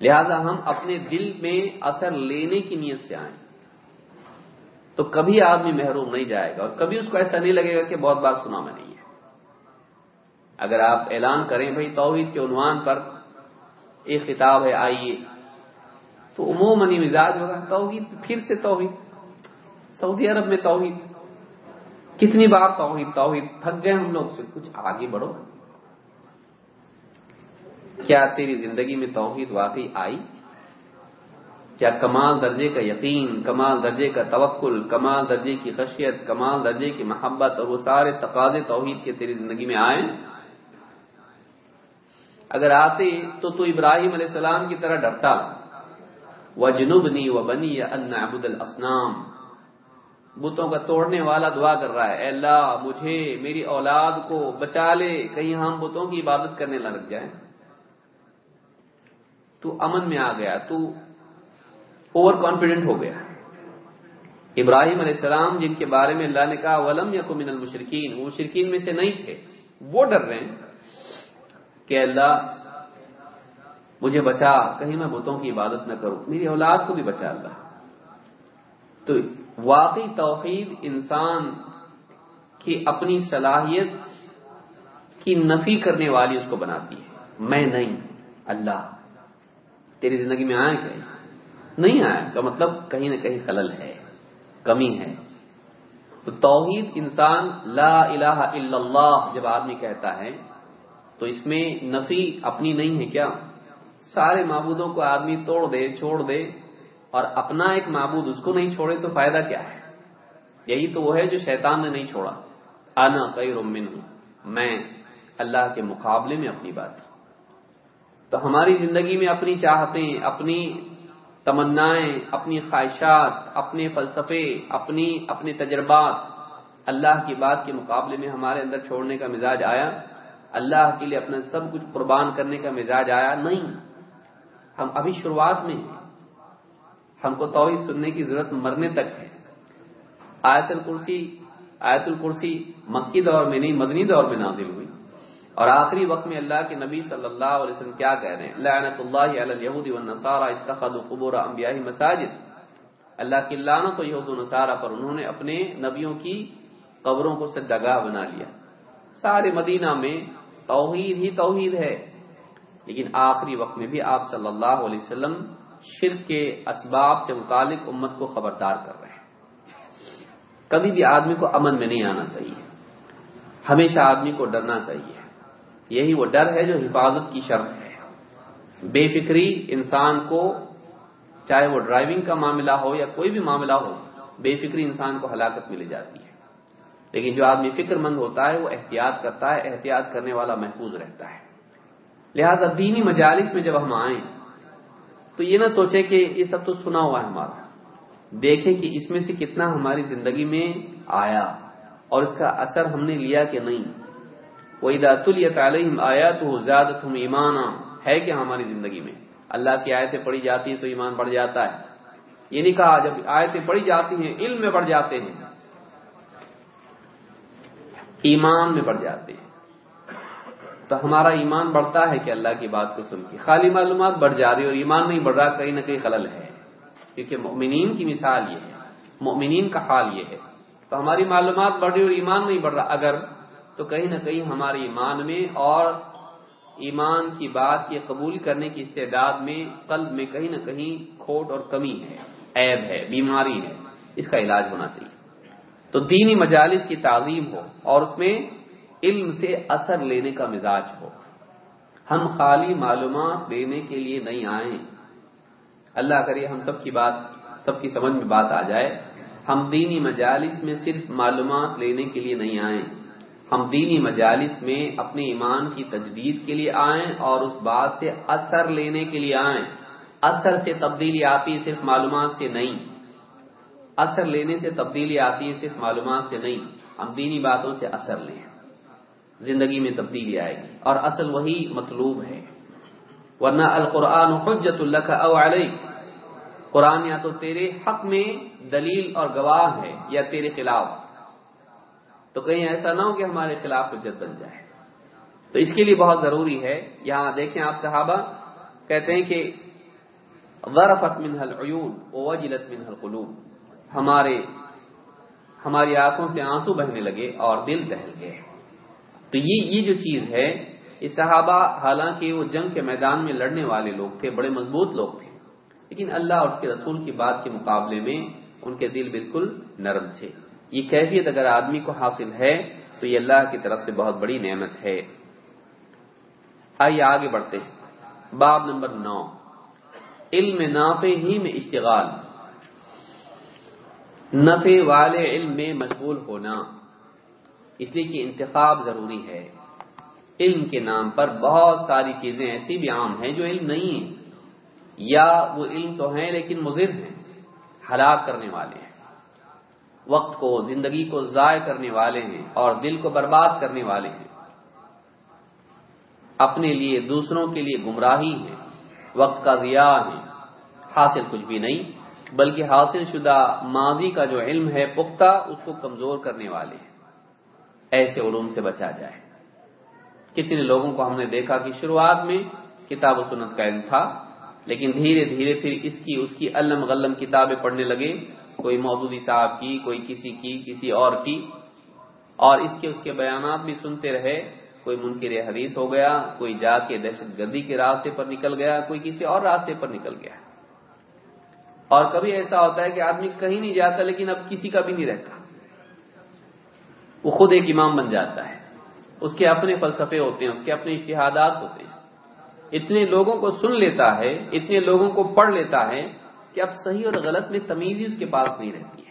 لہذا ہم اپنے دل میں اثر لینے کی نیت سے آئیں۔ تو کبھی آدمی محروم نہیں جائے گا اور کبھی اس کو ایسا نہیں لگے گا کہ بہت بات سنا میں نہیں ہے۔ اگر آپ اعلان کریں بھائی توحید کے عنوان پر ایک کتاب ہے، آئیے۔ تو عموماً مزاج ہوگا، توحید، پھر سے توحید۔ سعودی عرب میں توحید۔ کتنی بار توحید توحید۔ تھک گئے ہم لوگ۔ سے کچھ آگے بڑھو۔ کیا تیری زندگی میں توحید واقعی آئی؟ کیا کمال درجے کا یقین، کمال درجے کا توکل، کمال درجے کی خشیت، کمال درجے کی محبت اور وہ سارے تقاضے توحید کے تیری زندگی میں آئے؟ اگر آتے تو تو ابراہیم علیہ السلام کی طرح ڈرتا۔ وہ جنوبنی و بنی ان ابود الاسنام بتوں کا توڑنے والا دعا کر رہا ہے۔ اے اللہ، مجھے، میری اولاد کو بچا لے، کہیں ہم بتوں کی عبادت کرنے نہ لگ جائیں۔ تو امن میں آ گیا، تو اوور کانفیڈنٹ ہو گیا۔ ابراہیم علیہ السلام، جن کے بارے میں اللہ نے کہا، ولم یا من المشرقین وہ مشرقین میں سے نہیں تھے۔ وہ ڈر رہے ہیں کہ اللہ، مجھے بچا، کہیں میں بتوں کی عبادت نہ کروں۔ میری اولاد کو بھی بچا اللہ۔ تو واقعی توحید انسان کی اپنی صلاحیت کی نفی کرنے والی اس کو بناتی ہے۔ میں نہیں، اللہ۔ تیری زندگی میں آیا کہ نہیں آیا۔ کا مطلب کہیں نہ کہیں خلل ہے، کمی ہے۔ تو توحید انسان لا الہ الا اللہ جب آدمی کہتا ہے، تو اس میں نفی اپنی نہیں ہے کیا؟ سارے معبودوں کو آدمی توڑ دے، چھوڑ دے۔ اور اپنا ایک معبود اس کو نہیں چھوڑے تو فائدہ کیا ہے؟ یہی تو وہ ہے جو شیطان نے نہیں چھوڑا۔ انا کئی رومن ہوں میں اللہ کے مقابلے میں اپنی بات۔ تو ہماری زندگی میں اپنی چاہتیں، اپنی تمنائیں، اپنی خواہشات، اپنے فلسفے، اپنی، اپنے تجربات، اللہ کی بات کے مقابلے میں ہمارے اندر چھوڑنے کا مزاج آیا۔ اللہ کے لیے اپنا سب کچھ قربان کرنے کا مزاج آیا۔ نہیں، ہم ابھی شروعات میں ہیں۔ ہم کو توحید سننے کی ضرورت مرنے تک ہے۔ آیت الکرسی آیت الکرسی مکی دور میں نہیں، مدنی دور میں نازل ہوئی۔ اور آخری وقت میں اللہ کے نبی صلی اللہ علیہ وسلم کیا کہہ رہے ہیں؟ لعنت اللہ علی الیہود والنصارى اتخذوا قبور انبیاء مساجد۔ اللہ کی لعنت و یہود و نصارہ پر انہوں نے اپنے نبیوں کی قبروں کو سجدگاہ بنا لیا۔ سارے مدینہ میں توحید ہی توحید ہے۔ لیکن آخری وقت میں بھی آپ صلی اللہ علیہ وسلم شرک کے اسباب سے متعلق امت کو خبردار کر رہے ہیں۔ کبھی بھی آدمی کو امن میں نہیں آنا چاہیے۔ ہمیشہ آدمی کو ڈرنا چاہیے۔ یہی وہ ڈر ہے جو حفاظت کی شرط ہے۔ بے فکری انسان کو چاہے وہ ڈرائیونگ کا معاملہ ہو یا کوئی بھی معاملہ ہو، بے فکری انسان کو ہلاکت ملی جاتی ہے۔ لیکن جو آدمی فکر مند ہوتا ہے، وہ احتیاط کرتا ہے، احتیاط کرنے والا محفوظ رہتا ہے۔ لہذا دینی مجالس میں جب ہم آئیں تو یہ نہ سوچے کہ یہ سب تو سنا ہوا ہے ہمارا۔ دیکھیں کہ اس میں سے کتنا ہماری زندگی میں آیا اور اس کا اثر ہم نے لیا کہ نہیں۔ وہ اداۃ آیا تو زیادہ تم ایمان ہے کہ ہماری زندگی میں؟ اللہ کی آیتیں پڑھی جاتی ہیں تو ایمان بڑھ جاتا ہے۔ یہ نہیں کہا جب آیتیں پڑھی جاتی ہیں، علم میں بڑھ جاتے ہیں۔ ایمان میں بڑھ جاتے ہیں۔ تو ہمارا ایمان بڑھتا ہے کہ اللہ کی بات کو سن کے۔ خالی معلومات بڑھ جا رہی اور ایمان نہیں بڑھ رہا، کہیں نہ کہیں خلل ہے۔ کیونکہ مؤمنین کی مثال یہ ہے۔ مؤمنین کا حال یہ ہے۔ تو ہماری معلومات بڑھ رہی اور ایمان نہیں بڑھ رہا۔ اگر تو کہیں نہ کہیں ہمارے ایمان میں اور ایمان کی بات کے قبول کرنے کی استعداد میں قلب میں کہیں نہ کہیں کھوٹ اور کمی ہے۔ عیب ہے، بیماری ہے۔ اس کا علاج ہونا چاہیے۔ تو دینی مجالس کی تعظیم ہو اور اس میں علم سے اثر لینے کا مزاج ہو۔ ہم خالی معلومات لینے کے لیے نہیں آئے اللہ کرے ہم سب کی بات، سب کی سمجھ میں بات آ جائے۔ ہم دینی مجالس میں صرف معلومات لینے کے لیے نہیں آئے ہم دینی مجالس میں اپنے ایمان کی تجدید کے لیے آئیں اور اس بات سے اثر لینے کے لیے آئیں۔ اثر سے تبدیلی آتی ہے صرف معلومات سے نہیں۔ اثر لینے سے تبدیلی آتی ہے صرف معلومات سے نہیں۔ ہم دینی باتوں سے اثر لیں۔ زندگی میں تبدیلی آئے گی۔ اور اصل وہی مطلوب ہے۔ ورنہ القرآن حجت اللہ کا او علیہ قرآن یا تو تیرے حق میں دلیل اور گواہ ہے یا تیرے خلاف۔ تو کہیں ایسا نہ ہو کہ ہمارے خلاف حجت بن جائے۔ تو اس کے لیے بہت ضروری ہے۔ یہاں دیکھیں آپ صحابہ کہتے ہیں کہ غرفت منہ العیون وجلت منہ القلوب۔ ہمارے ہماری آنکھوں سے آنسو بہنے لگے اور دل دہل گئے۔ تو یہ یہ جو چیز ہے، یہ صحابہ، حالانکہ وہ جنگ کے میدان میں لڑنے والے لوگ تھے، بڑے مضبوط لوگ تھے، لیکن اللہ اور اس کے رسول کی بات کے مقابلے میں ان کے دل بالکل نرم تھے۔ یہ کیفیت اگر آدمی کو حاصل ہے، تو یہ اللہ کی طرف سے بہت بڑی نعمت ہے۔ آئیے آگے بڑھتے ہیں۔ باب نمبر نو۔ علم نافع ہی میں اشتغال۔ نفع والے علم میں مشغول ہونا۔ اس لیے کہ انتخاب ضروری ہے۔ علم کے نام پر بہت ساری چیزیں ایسی بھی عام ہیں جو علم نہیں ہیں۔ یا وہ علم تو ہیں لیکن مضر ہیں، ہلاک کرنے والے ہیں۔ وقت کو، زندگی کو ضائع کرنے والے ہیں اور دل کو برباد کرنے والے ہیں۔ اپنے لیے، دوسروں کے لیے گمراہی ہے۔ وقت کا ضیاع ہے۔ حاصل کچھ بھی نہیں، بلکہ حاصل شدہ ماضی کا جو علم ہے، پختہ، اس کو کمزور کرنے والے ہیں۔ ایسے علوم سے بچا جائے۔ کتنے لوگوں کو ہم نے دیکھا کہ شروعات میں کتاب و سنت کا علم تھا، لیکن دھیرے دھیرے پھر اس کی اس کی علم غلم کتابیں پڑھنے لگے۔ کوئی مودودی صاحب کی، کوئی کسی کی، کسی اور کی۔ اور اس کے اس کے بیانات بھی سنتے رہے۔ کوئی منکر حدیث ہو گیا، کوئی جا کے دہشت گردی کے راستے پر نکل گیا، کوئی کسی اور راستے پر نکل گیا۔ اور کبھی ایسا ہوتا ہے کہ آدمی کہیں نہیں جاتا، لیکن اب کسی کا بھی نہیں رہتا۔ وہ خود ایک امام بن جاتا ہے۔ اس کے اپنے فلسفے ہوتے ہیں، اس کے اپنے اشتہادات ہوتے ہیں۔ اتنے لوگوں کو سن لیتا ہے، اتنے لوگوں کو پڑھ لیتا ہے کہ اب صحیح اور غلط میں تمیزی اس کے پاس نہیں رہتی ہے۔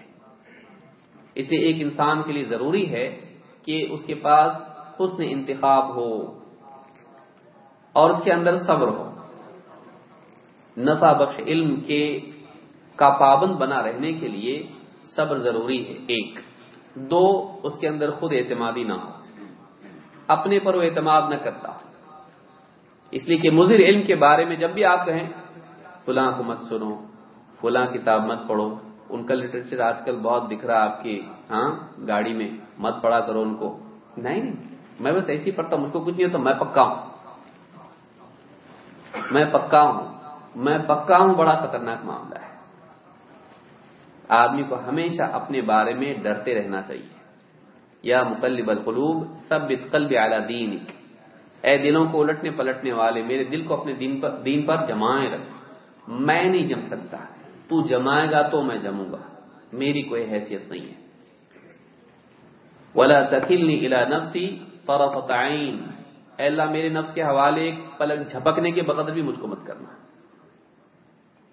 اس لیے ایک انسان کے لیے ضروری ہے کہ اس کے پاس حسن انتخاب ہو اور اس کے اندر صبر ہو۔ نفع بخش علم کے کا پابند بنا رہنے کے لیے صبر ضروری ہے، ایک۔ دو اس کے اندر خود اعتمادی نہ ہو۔ اپنے پر وہ اعتماد نہ کرتا۔ اس لیے کہ مضر علم کے بارے میں جب بھی آپ کہیں، فلاں کو مت سنو، فلاں کتاب مت پڑھو۔ ان کا لٹریچر آج کل بہت دکھ رہا آپ کی ہاں گاڑی میں۔ مت پڑھا کرو ان کو۔ نہیں نہیں، میں بس ایسے ہی پڑھتا ہوں، مجھ کو کچھ نہیں ہوتا، میں پکا ہوں۔ میں پکا ہوں۔ میں پکا ہوں، بڑا خطرناک معاملہ ہے۔ آدمی کو ہمیشہ اپنے بارے میں ڈرتے رہنا چاہیے۔ یا مقلب القلوب سب قلب اعلی دین اے دلوں کو الٹنے پلٹنے والے، میرے دل کو اپنے دین پر دین پر جمائے رکھ۔ میں نہیں جم سکتا۔ تو جمائے گا تو میں جموں گا۔ میری کوئی حیثیت نہیں ہے۔ ولا تکلنی الا نفسی طرفت عین اے اللہ، میرے نفس کے حوالے ایک پلک جھپکنے کے بقدر بھی مجھ کو مت کرنا۔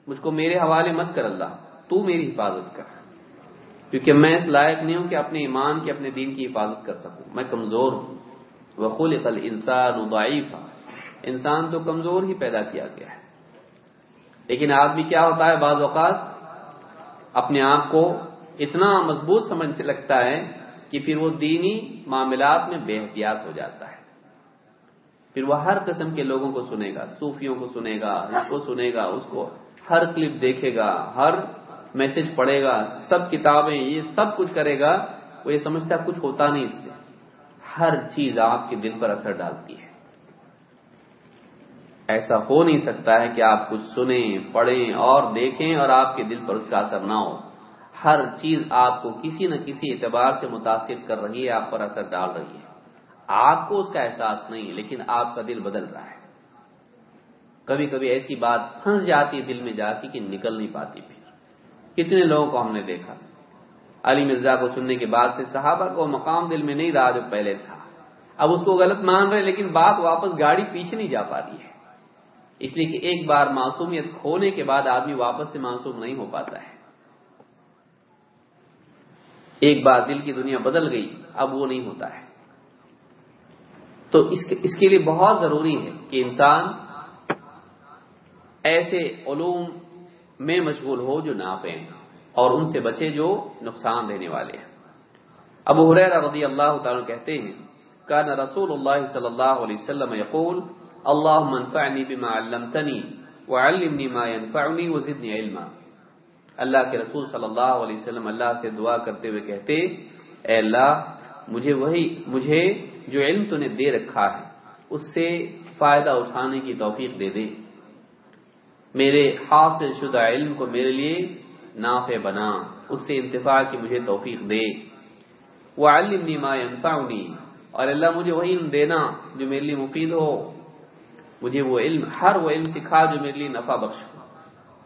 مجھ کو میرے حوالے مت کر اللہ۔ تو میری حفاظت کر۔ کیونکہ میں اس لائق نہیں ہوں کہ اپنے ایمان کے اپنے دین کی حفاظت کر سکوں۔ میں کمزور ہوں۔ وخلق الانسان ضعیفا انسان تو کمزور ہی پیدا کیا گیا ہے۔ لیکن آدمی کیا ہوتا ہے؟ بعض اوقات اپنے آپ کو اتنا مضبوط سمجھنے لگتا ہے کہ پھر وہ دینی معاملات میں بے احتیاط ہو جاتا ہے۔ پھر وہ ہر قسم کے لوگوں کو سنے گا، صوفیوں کو سنے گا، اس کو سنے گا، اس کو ہر کلپ دیکھے گا، ہر میسج پڑھے گا، سب کتابیں، یہ سب کچھ کرے گا، وہ یہ سمجھتا کچھ ہوتا نہیں اس سے۔ ہر چیز آپ کے دل پر اثر ڈالتی ہے۔ ایسا ہو نہیں سکتا ہے کہ آپ کچھ سنیں، پڑھیں اور دیکھیں اور آپ کے دل پر اس کا اثر نہ ہو۔ ہر چیز آپ کو کسی نہ کسی اعتبار سے متاثر کر رہی ہے، آپ پر اثر ڈال رہی ہے۔ آپ کو اس کا احساس نہیں، لیکن آپ کا دل بدل رہا ہے۔ کبھی کبھی ایسی بات پھنس جاتی دل میں جاتی کہ نکل نہیں پاتی پھر کتنے لوگوں کو ہم نے دیکھا؟ علی مرزا کو سننے کے بعد سے صحابہ کو مقام دل میں نہیں رہا جو پہلے تھا۔ اب اس کو غلط مان رہے لیکن بات واپس گاڑی پیچھے نہیں جا پا رہی ہے۔ اس لیے کہ ایک بار معصومیت کھونے کے بعد آدمی واپس سے معصوم نہیں ہو پاتا ہے۔ ایک بار دل کی دنیا بدل گئی، اب وہ نہیں ہوتا ہے۔ تو اس کے لیے بہت ضروری ہے کہ انسان ایسے علوم میں مشغول ہو جو نافع ہیں اور ان سے بچے جو نقصان دینے والے ہیں۔ ابو حریر رضی اللہ تعالیٰ کہتے ہیں، کان رسول اللہ صلی اللہ علیہ وسلم یقول اللہ منفعنی بما علمتنی وعلمنی ما ينفعنی وزدنی علما. اللہ کے رسول صلی اللہ علیہ وسلم اللہ سے دعا کرتے ہوئے کہتے، اے اللہ، مجھے وہی، مجھے جو علم تو نے دے رکھا ہے، اس سے فائدہ اٹھانے کی توفیق دے دے۔ میرے حاصل شدہ علم کو میرے لیے نافع بنا، اس سے انتفاع کی مجھے توفیق دے۔ وہ علم ما اور اللہ مجھے وہی علم دینا جو میرے لیے مفید ہو۔ مجھے وہ علم، ہر وہ علم سکھا جو میرے لیے نفع بخش ہو۔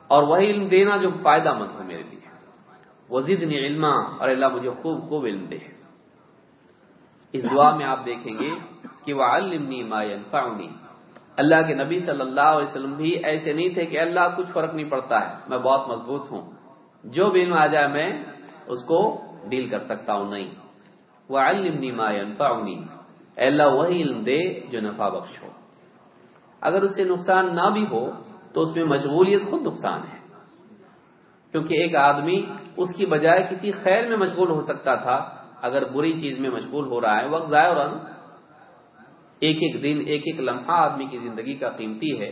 اور وہی علم دینا جو فائدہ مند ہو میرے لیے۔ وہ ضد علما، اور اللہ مجھے خوب خوب علم دے۔ اس دعا میں آپ دیکھیں گے کہ وہ علمنی ما ينفعنی اللہ کے نبی صلی اللہ علیہ وسلم بھی ایسے نہیں تھے کہ اللہ کچھ فرق نہیں پڑتا ہے۔ میں بہت مضبوط ہوں۔ جو بھی علم آ جائے میں اس کو ڈیل کر سکتا ہوں، نہیں۔ وہ علمنی اللہ، وہی علم دے جو نفع بخش ہو۔ اگر اس سے نقصان نہ بھی ہو تو اس میں مشغولیت خود نقصان ہے۔ کیونکہ ایک آدمی اس کی بجائے کسی خیر میں مشغول ہو سکتا تھا، اگر بری چیز میں مشغول ہو رہا ہے، وقت ضائع ہو رہا ایک ایک دن، ایک ایک لمحہ آدمی کی زندگی کا قیمتی ہے،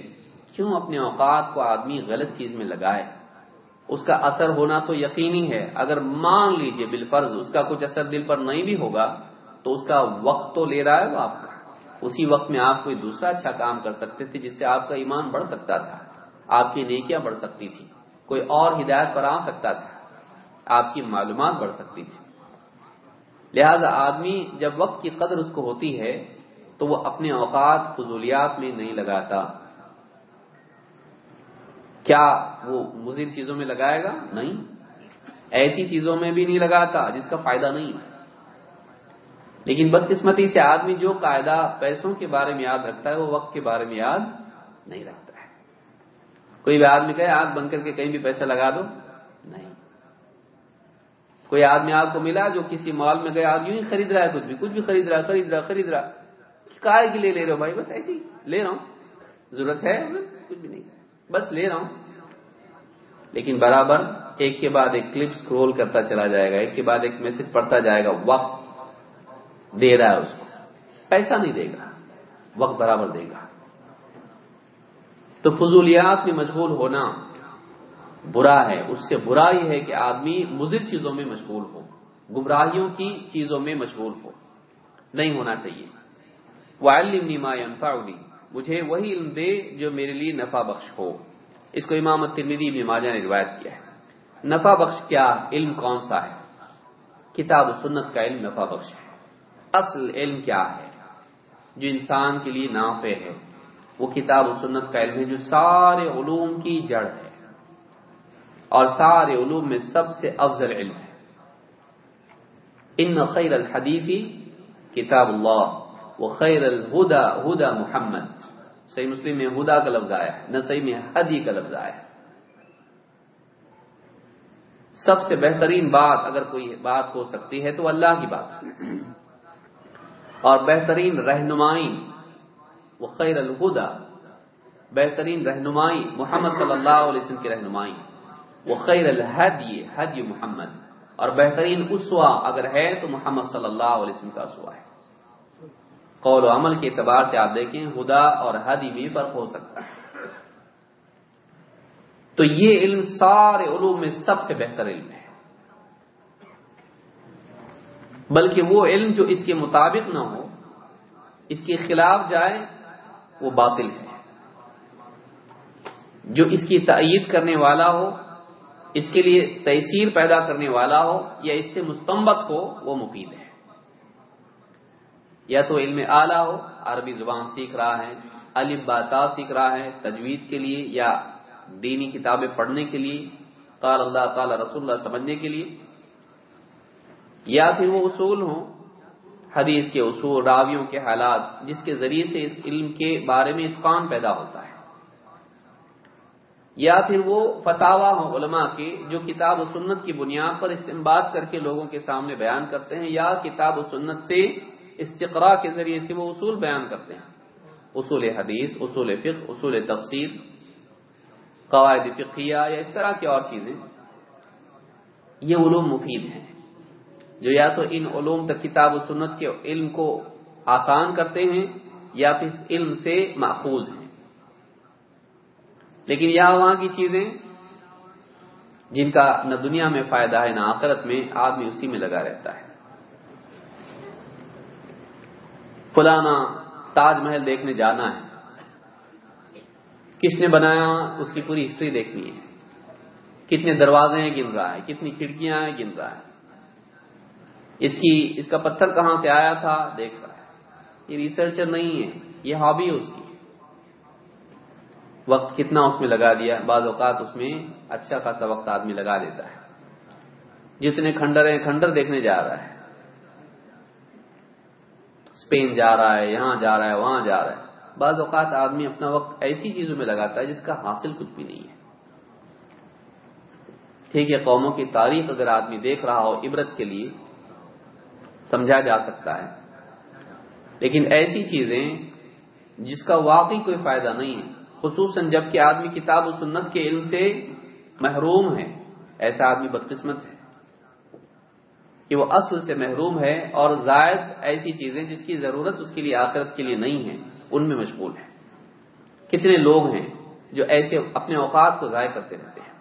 کیوں اپنے اوقات کو آدمی غلط چیز میں لگائے؟ اس کا اثر ہونا تو یقینی ہے، اگر مان لیجیے بالفرض اس کا کچھ اثر دل پر نہیں بھی ہوگا، تو اس کا وقت تو لے رہا ہے وہ آپ کا۔ اسی وقت میں آپ کوئی دوسرا اچھا کام کر سکتے تھے جس سے آپ کا ایمان بڑھ سکتا تھا، آپ کی نیکیاں بڑھ سکتی تھی کوئی اور ہدایت پر آ سکتا تھا، آپ کی معلومات بڑھ سکتی تھی لہذا آدمی جب وقت کی قدر اس کو ہوتی ہے تو وہ اپنے اوقات فضولیات میں نہیں لگاتا۔ کیا وہ مزید چیزوں میں لگائے گا؟ نہیں۔ ایسی چیزوں میں بھی نہیں لگاتا جس کا فائدہ نہیں۔ لیکن بدقسمتی سے آدمی جو قاعدہ پیسوں کے بارے میں یاد رکھتا ہے، وہ وقت کے بارے میں یاد نہیں رکھتا ہے۔ کوئی بھی آدمی کہے آگ بند کر کے کہیں بھی پیسہ لگا دو۔ نہیں۔ کوئی آدمی آپ کو ملا جو کسی مال میں گیا یوں ہی خرید رہا ہے، کچھ بھی کچھ بھی خرید رہا خرید رہا خرید رہا۔ کار کے لیے لے رہے ہو بھائی؟ بس ایسی لے رہا ہوں۔ ضرورت ہے، کچھ بھی نہیں۔ بس لے رہا ہوں۔ لیکن برابر ایک کے بعد ایک کلپ سکرول کرتا چلا جائے گا، ایک کے بعد ایک میسج پڑھتا جائے گا، وقت دے رہا ہے اس کو۔ پیسہ نہیں دے گا، وقت برابر دے گا۔ تو فضولیات میں مشغول ہونا برا ہے۔ اس سے برا یہ ہے کہ آدمی مزید چیزوں میں مشغول ہو، گمراہیوں کی چیزوں میں مشغول ہو۔ نہیں ہونا چاہیے۔ وہ علم مجھے وہی علم دے جو میرے لیے نفع بخش ہو۔ اس کو امام ترمیدی ابن ماجہ نے روایت کیا ہے۔ نفع بخش کیا؟ علم کون سا ہے؟ کتاب و سنت کا علم نفع بخش ہے۔ اصل علم کیا ہے؟ جو انسان کے لیے نافع ہے۔ وہ کتاب و سنت کا علم ہے جو سارے علوم کی جڑ ہے۔ اور سارے علوم میں سب سے افضل علم ہے۔ ان خیر الحدیفی کتاب اللہ وہ خیر الہدا ہدا محمد. صحیح مسلم میں ہدا کا لفظ آیا ہے، نہ صحیح میں حدی کا لفظ آیا ہے۔ سب سے بہترین بات اگر کوئی بات ہو سکتی ہے تو اللہ کی بات۔ اور بہترین رہنمائی وہ خیر الہدا بہترین رہنمائی محمد صلی اللہ علیہ وسلم کی رہنمائی۔ وہ خیر الحدی حدی محمد۔ اور بہترین اسوا اگر ہے تو محمد صلی اللہ علیہ وسلم کا اسوا ہے۔ قول و عمل کے اعتبار سے آپ دیکھیں ہدا اور حدی میں فرق ہو سکتا ہے۔ تو یہ علم سارے علوم میں سب سے بہتر علم ہے۔ بلکہ وہ علم جو اس کے مطابق نہ ہو، اس کے خلاف جائے، وہ باطل ہے۔ جو اس کی تائید کرنے والا ہو، اس کے لیے تحصیل پیدا کرنے والا ہو یا اس سے مستمت ہو، وہ مفید ہے۔ یا تو علم اعلیٰ ہو، عربی زبان سیکھ رہا ہے الب باتا سیکھ رہا ہے، تجوید کے لیے یا دینی کتابیں پڑھنے کے لیے، قال اللہ تعالی رسول اللہ سمجھنے کے لیے، یا پھر وہ اصول ہوں، حدیث کے اصول، راویوں کے حالات، جس کے ذریعے سے اس علم کے بارے میں اتقان پیدا ہوتا ہے۔ یا پھر وہ فتوا ہوں علماء کے، جو کتاب و سنت کی بنیاد پر استعمال کر کے لوگوں کے سامنے بیان کرتے ہیں، یا کتاب و سنت سے استقرا کے ذریعے سے وہ اصول بیان کرتے ہیں۔ اصول حدیث، اصول فقہ، اصول تفسیر، قواعد فقیہ یا اس طرح کی اور چیزیں۔ یہ علوم مفید ہیں۔ جو یا تو ان علوم تک کتاب و سنت کے علم کو آسان کرتے ہیں یا پھر علم سے محفوظ ہیں۔ لیکن یہاں وہاں کی چیزیں جن کا نہ دنیا میں فائدہ ہے نہ آخرت میں آدمی اسی میں لگا رہتا ہے۔ فلانا تاج محل دیکھنے جانا ہے۔ کس نے بنایا؟ اس کی پوری ہسٹری دیکھنی ہے۔ کتنے دروازے ہیں گن رہا ہے، کتنی کھڑکیاں ہیں گن رہا ہے۔ اس کی، اس کا پتھر کہاں سے آیا تھا؟ دیکھ رہا ہے۔ یہ ریسرچر نہیں ہے، یہ ہابی ہے اس کی۔ وقت کتنا اس میں لگا دیا، بعض اوقات اس میں اچھا خاصا وقت آدمی لگا دیتا ہے۔ جتنے کھنڈر ہیں، کھنڈر دیکھنے جا رہا ہے۔ اسپین جا رہا ہے، یہاں جا رہا ہے، وہاں جا رہا ہے۔ بعض اوقات آدمی اپنا وقت ایسی چیزوں میں لگاتا ہے جس کا حاصل کچھ بھی نہیں ہے۔ ٹھیک ہے، قوموں کی تاریخ اگر آدمی دیکھ رہا ہو عبرت کے لیے، سمجھا جا سکتا ہے۔ لیکن ایسی چیزیں جس کا واقعی کوئی فائدہ نہیں ہے، خصوصاً جبکہ آدمی کتاب و سنت کے علم سے محروم ہے، ایسا آدمی بدقسمت ہے۔ کہ وہ اصل سے محروم ہے اور زائد ایسی چیزیں جس کی ضرورت اس کے لیے آخرت کے لیے نہیں ہے، ان میں مشغول ہے کتنے لوگ ہیں جو ایسے اپنے اوقات کو ضائع کرتے رہتے ہیں؟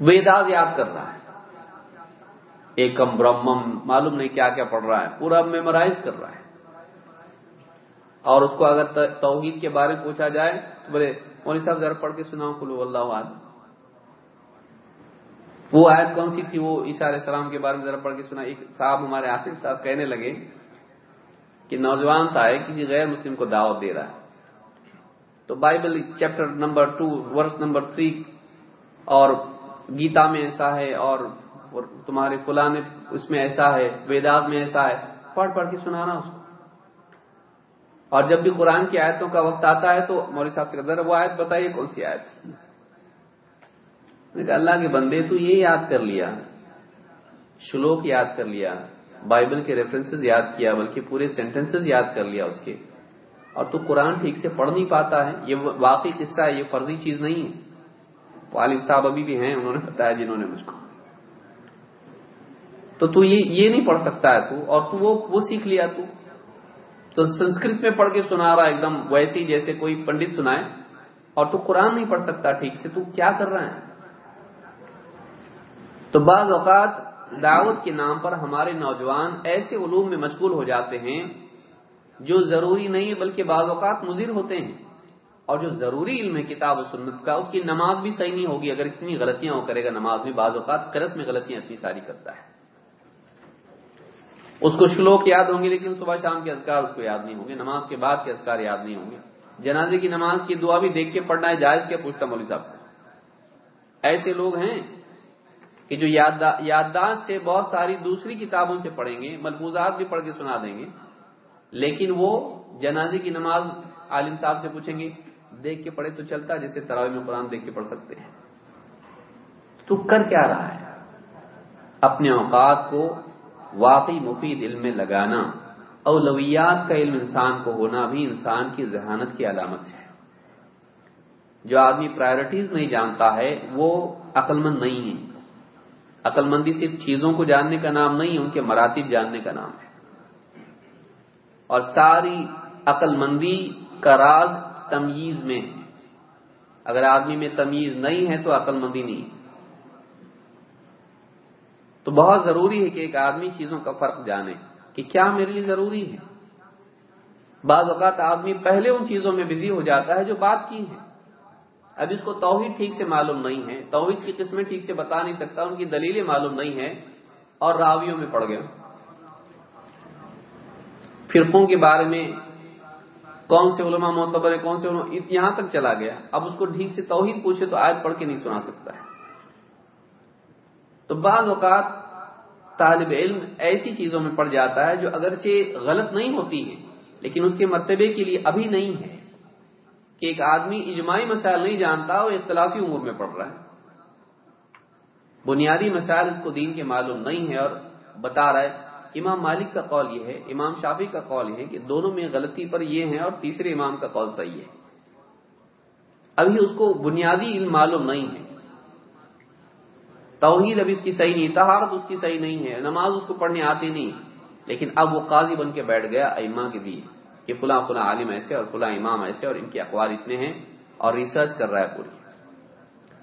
ویداز یاد کر رہا ہے۔ ایکم برہمم معلوم نہیں کیا کیا پڑھ رہا ہے، پورا میمورائز کر رہا ہے۔ اور اس کو اگر توحید کے بارے میں پوچھا جائے تو بولے، مولوی صاحب ذرا پڑھ کے سناؤ کلو اللہ عاد وہ آیت کون سی تھی؟ وہ عیسیٰ علیہ السلام کے بارے میں ذرا پڑھ کے سنا ایک صاحب ہمارے آصف صاحب کہنے لگے کہ نوجوان تھا ہے کسی غیر مسلم کو دعوت دے رہا ہے۔ تو Bible chapter number two, verse number three, اور گیتا میں ایسا ہے، اور تمہارے فلاں اس میں ایسا ہے ویداز میں ایسا ہے۔ پڑھ پڑھ کے سنانا اس کو۔ اور جب بھی قرآن کی آیتوں کا وقت آتا ہے تو مولوی صاحب سے وہ آیت بتائیے، کون سی آیت؟ اللہ کے بندے تو یہ یاد کر لیا، شلوک یاد کر لیا، بائبل کے ریفرنسز یاد کیا، بلکہ پورے سینٹینسز یاد کر لیا اس کے۔ اور تو قرآن ٹھیک سے پڑھ نہیں پاتا ہے، یہ واقعی قصہ ہے، یہ فرضی چیز نہیں ہے۔ والد صاحب ابھی بھی ہیں، انہوں نے بتایا جنہوں نے مجھ کو۔ تو تو یہ یہ نہیں پڑھ سکتا ہے تو، اور تو وہ وہ سیکھ لیا تو۔ تو سنسکرت میں پڑھ کے سنا رہا ایک دم ویسی جیسے کوئی پنڈت سنائے، اور تو قرآن نہیں پڑھ سکتا ٹھیک سے، تو کیا کر رہا ہے؟ تو بعض اوقات دعوت کے نام پر ہمارے نوجوان ایسے علوم میں مشغول ہو جاتے ہیں جو ضروری نہیں ہے بلکہ بعض اوقات مضر ہوتے ہیں اور جو ضروری علم ہے کتاب و سنت کا، اس کی نماز بھی صحیح نہیں ہوگی، اگر اتنی غلطیاں وہ کرے گا، نماز میں بعض اوقات کرت میں غلطیاں اتنی ساری کرتا ہے۔ اس کو شلوک یاد ہوں گے لیکن صبح شام کے اذکار اس کو یاد نہیں ہوں گے، نماز کے بعد کے اذکار یاد نہیں ہوں گے۔ جنازے کی نماز کی دعا بھی دیکھ کے پڑھنا ہے، جائز کیا؟ پوچھتا مولوی صاحب۔ ایسے لوگ ہیں کہ جو یادداشت سے بہت ساری دوسری کتابوں سے پڑھیں گے، ملفوظات بھی پڑھ کے سنا دیں گے، لیکن وہ جنازے کی نماز عالم صاحب سے پوچھیں گے، دیکھ کے پڑھے تو چلتا جیسے تراوی میں قرآن دیکھ کے پڑھ سکتے ہیں۔ تو کر کیا رہا ہے؟ اپنے اوقات کو واقعی مفید علم میں لگانا، اولویات کا علم انسان کو ہونا بھی انسان کی ذہانت کی علامت ہے۔ جو آدمی پرائرٹیز نہیں جانتا ہے، وہ عقل مند نہیں ہے۔ عقل مندی صرف چیزوں کو جاننے کا نام نہیں، ان کے مراتب جاننے کا نام ہے۔ اور ساری عقل مندی کا راز تمیز میں۔ ہے اگر آدمی میں تمیز نہیں ہے تو عقل مندی نہیں۔ ہے تو بہت ضروری ہے کہ ایک آدمی چیزوں کا فرق جانے کہ کیا میرے لیے ضروری ہے۔ بعض اوقات آدمی پہلے ان چیزوں میں بزی ہو جاتا ہے جو بات کی ہے اب اس کو توحید ٹھیک سے معلوم نہیں ہے، توحید کی قسمیں ٹھیک سے بتا نہیں سکتا، ان کی دلیلیں معلوم نہیں ہے اور راویوں میں پڑ گیا۔ فرقوں کے بارے میں کون سے علماء معتبر ہے کون سے علماء یہاں تک چلا گیا۔ اب اس کو ٹھیک سے توحید پوچھے تو آیت پڑھ کے نہیں سنا سکتا ہے۔ تو بعض اوقات طالب علم ایسی چیزوں میں پڑ جاتا ہے جو اگرچہ غلط نہیں ہوتی ہے لیکن اس کے مرتبے کے لیے ابھی نہیں ہے کہ ایک آدمی اجماعی مسائل نہیں جانتا وہ اختلافی امور میں پڑ رہا ہے۔ بنیادی مسائل اس کو دین کے معلوم نہیں ہے اور بتا رہا ہے۔ امام مالک کا قول یہ ہے، امام شافی کا قول یہ ہے کہ دونوں میں غلطی پر یہ ہے اور تیسرے امام کا قول صحیح ہے۔ ابھی اس کو بنیادی علم معلوم نہیں ہے۔ توحید ابھی اس کی صحیح نہیں تہارت اس کی صحیح نہیں ہے، نماز اس کو پڑھنے آتی نہیں، لیکن اب وہ قاضی بن کے بیٹھ گیا ایما کے دیے کہ فلاں فلاں عالم ایسے اور فلاں امام ایسے اور ان کے اخبار اتنے ہیں اور ریسرچ کر رہا ہے پوری۔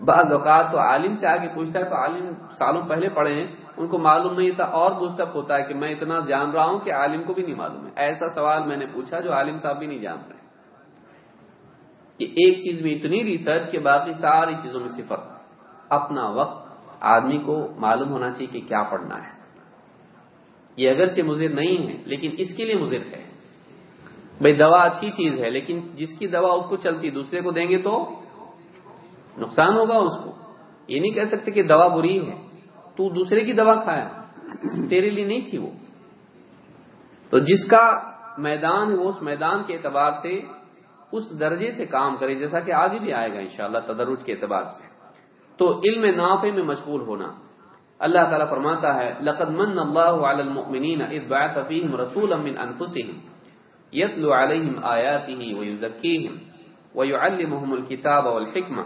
بعض اوقات تو عالم سے آگے پوچھتا ہے تو عالم سالوں پہلے پڑھے ہیں، ان کو معلوم نہیں تھا اور گستک ہوتا ہے کہ میں اتنا جان رہا ہوں کہ عالم کو بھی نہیں معلوم ہے۔ ایسا سوال میں نے پوچھا جو عالم صاحب بھی نہیں جان رہے۔ کہ ایک چیز میں اتنی ریسرچ کہ باقی ساری چیزوں میں صفر۔ اپنا وقت آدمی کو معلوم ہونا چاہیے کہ کیا پڑھنا ہے۔ یہ اگرچہ مضر نہیں ہے، لیکن اس کے لیے مضر ہے۔ بھائی دوا اچھی چیز ہے، لیکن جس کی دوا اس کو چلتی، دوسرے کو دیں گے تو نقصان ہوگا اس کو۔ یہ نہیں کہہ سکتے کہ دوا بری ہے۔ تو دوسرے کی دوا کھایا۔ تیرے لیے نہیں تھی وہ۔ تو جس کا میدان ہے وہ اس میدان کے اعتبار سے اس درجے سے کام کرے، جیسا کہ آج بھی آئے گا انشاءاللہ تدرج کے اعتبار سے۔ تو علم نافع میں مشغول ہونا۔ اللہ تعالیٰ فرماتا ہے، لقد من اللہ علی المؤمنین اذ بعث فیہم رسولا من انفسہم یتلو علیہم آیاتہ ویزکیہم ویعلمہم الكتاب والحکمہ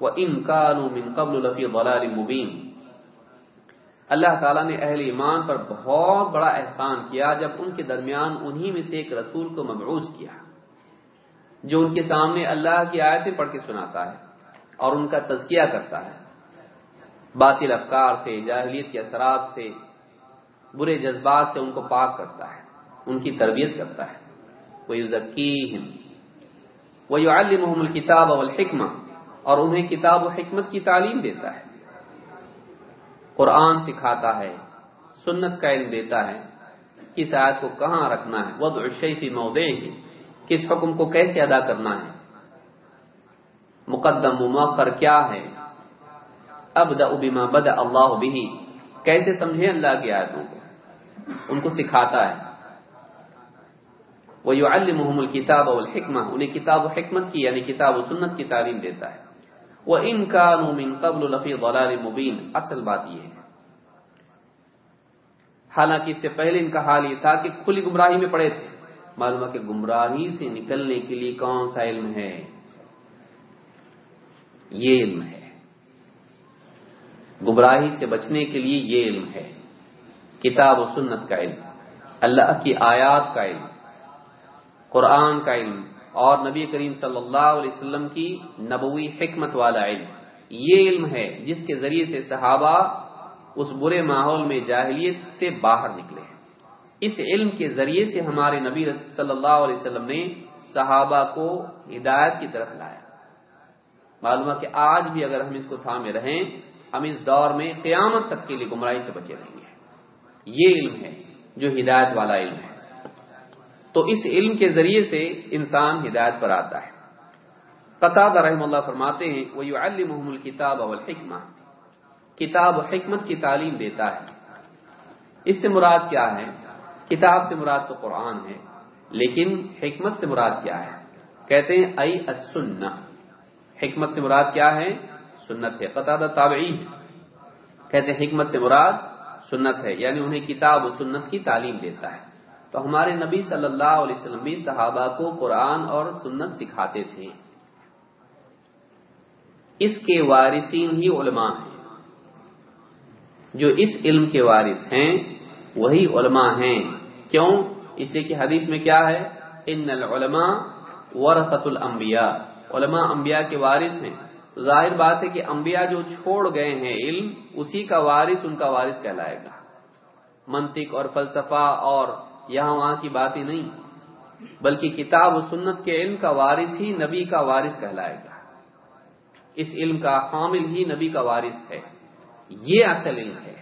وَإِن كَانُوا مِن قَبْلُ لَفِي ضَلَالٍ مُبِينٍ۔ اللہ تعالیٰ نے اہل ایمان پر بہت بڑا احسان کیا جب ان کے درمیان انہی میں سے ایک رسول کو مبعوث کیا۔ جو ان کے سامنے اللہ کی آیتیں پڑھ کے سناتا ہے اور ان کا تزکیہ کرتا ہے۔ باطل افکار سے، جاہلیت کے اثرات سے، برے جذبات سے ان کو پاک کرتا ہے، ان کی تربیت کرتا ہے۔ وہ ذکی وہ محمد والحکمہ اور انہیں کتاب و حکمت کی تعلیم دیتا ہے۔ قرآن سکھاتا ہے، سنت کا علم دیتا ہے۔ کس آیت کو کہاں رکھنا ہے؟ وضع الشیء فی موضعه، کس حکم کو کیسے ادا کرنا ہے؟ مقدم و مؤخر کیا ہے؟ ابدا بما بدا اللہ به۔ کیسے سمجھے اللہ کی آیتوں کو؟ ان کو سکھاتا ہے۔ وہ يعلمهم الكتاب والحکمہ انہیں کتاب و حکمت کی یعنی کتاب و سنت کی تعلیم دیتا ہے۔ وہ ان کا من قبل لفی ضلال مبین اصل بات یہ ہے۔ حالانکہ اس سے پہلے ان کا حال یہ تھا کہ کھلی گمراہی میں پڑے تھے۔ معلوم ہے کہ گمراہی سے نکلنے کے لیے کون سا علم ہے؟ یہ علم ہے۔ گمراہی سے بچنے کے لیے یہ علم ہے۔ کتاب و سنت کا علم۔ اللہ کی آیات کا علم۔ قرآن کا علم اور نبی کریم صلی اللہ علیہ وسلم کی نبوی حکمت والا علم۔ یہ علم ہے جس کے ذریعے سے صحابہ اس برے ماحول میں جاہلیت سے باہر نکلے۔ اس علم کے ذریعے سے ہمارے نبی صلی اللہ علیہ وسلم نے صحابہ کو ہدایت کی طرف لایا۔ معلوم ہے کہ آج بھی اگر ہم اس کو تھامے رہیں، ہم اس دور میں قیامت تک کے لیے گمراہی سے بچے رہیں گے۔ یہ علم ہے جو ہدایت والا علم ہے۔ تو اس علم کے ذریعے سے انسان ہدایت پر آتا ہے۔ قطع رحم اللہ فرماتے ہیں وہ محمد کتاب اول کتاب و حکمت کی تعلیم دیتا ہے۔ اس سے مراد کیا ہے؟ کتاب سے مراد تو قرآن ہے، لیکن حکمت سے مراد کیا ہے؟ کہتے ہیں ائی السنہ۔ حکمت سے مراد کیا ہے؟ سنت ہے۔ قطع تابعی کہتے ہیں، حکمت سے مراد سنت ہے یعنی انہیں کتاب و سنت کی تعلیم دیتا ہے۔ تو ہمارے نبی صلی اللہ علیہ وسلم بھی صحابہ کو قرآن اور سنت سکھاتے تھے۔ اس کے وارثین ہی علماء ہیں۔ جو اس علم کے وارث ہیں، وہی علماء ہیں۔ کیوں؟ اس لیے کہ حدیث میں کیا ہے؟ ان العلماء ورثت الانبیاء۔ علماء انبیاء کے وارث ہیں۔ ظاہر بات ہے کہ انبیاء جو چھوڑ گئے ہیں علم، اسی کا وارث ان کا وارث کہلائے گا۔ منطق اور فلسفہ اور یہاں وہاں کی باتیں نہیں، بلکہ کتاب و سنت کے علم کا وارث ہی نبی کا وارث کہلائے گا۔ اس علم کا حامل ہی نبی کا وارث ہے۔ یہ اصل علم ہے۔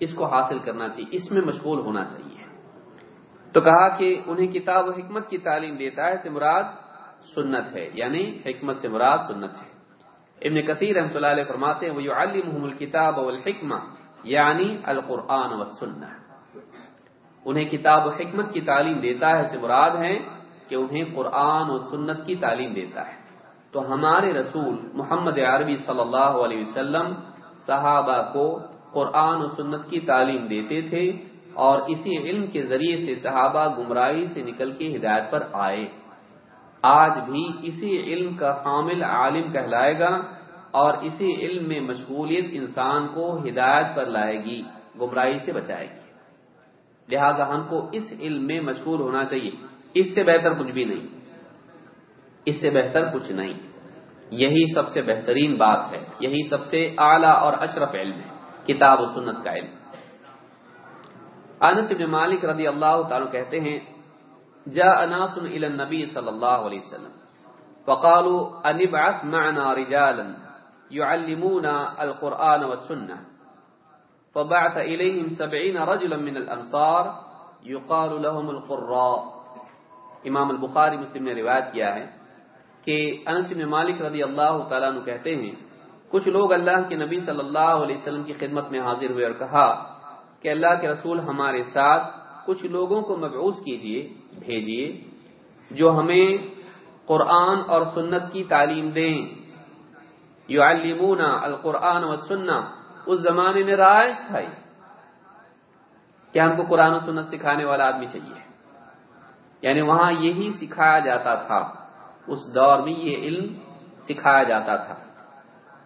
اس کو حاصل کرنا چاہیے۔ اس میں مشغول ہونا چاہیے۔ تو کہا کہ انہیں کتاب و حکمت کی تعلیم دیتا ہے سے مراد سنت ہے یعنی حکمت سے مراد سنت ہے۔ ابن کثیر رحمۃ اللہ علیہ فرماتے ہیں وہ الکتاب والحکمہ یعنی القرآن و انہیں کتاب و حکمت کی تعلیم دیتا ہے، سے مراد ہے کہ انہیں قرآن و سنت کی تعلیم دیتا ہے۔ تو ہمارے رسول محمد عربی صلی اللہ علیہ وسلم صحابہ کو قرآن و سنت کی تعلیم دیتے تھے اور اسی علم کے ذریعے سے صحابہ گمراہی سے نکل کے ہدایت پر آئے۔ آج بھی اسی علم کا حامل عالم کہلائے گا اور اسی علم میں مشغولیت انسان کو ہدایت پر لائے گی، گمراہی سے بچائے گی۔ لہذا ہم کو اس علم میں مشغول ہونا چاہیے۔ اس سے بہتر کچھ بھی نہیں۔ اس سے بہتر کچھ نہیں۔ یہی سب سے بہترین بات ہے۔ یہی سب سے اعلیٰ اور اشرف علم ہے۔ کتاب و سنت کا علم۔ انس بن مالک رضی اللہ تعالی کہتے ہیں جا اناس الى النبی صلی اللہ علیہ وسلم فقالوا انبعث معنا رجالا يعلمونا القرآن والسنة۔ فبعث إليهم سبعين رجلا من الأنصار يقال لهم القراء. امام البخاری مسلم نے روایت کیا ہے کہ انس بن مالک رضی اللہ تعالیٰ عنہ کہتے ہیں، کچھ لوگ اللہ کے نبی صلی اللہ علیہ وسلم کی خدمت میں حاضر ہوئے اور کہا کہ اللہ کے رسول ہمارے ساتھ کچھ لوگوں کو مبعوث کیجیے، بھیجئے، جو ہمیں قرآن اور سنت کی تعلیم دیں۔ یعلمونا القرآن و سننا اس زمانے میں رائج تھا کہ ہم کو قرآن و سنت سکھانے والا آدمی چاہیے۔ یعنی وہاں یہی سکھایا جاتا تھا، اس دور میں یہ علم سکھایا جاتا تھا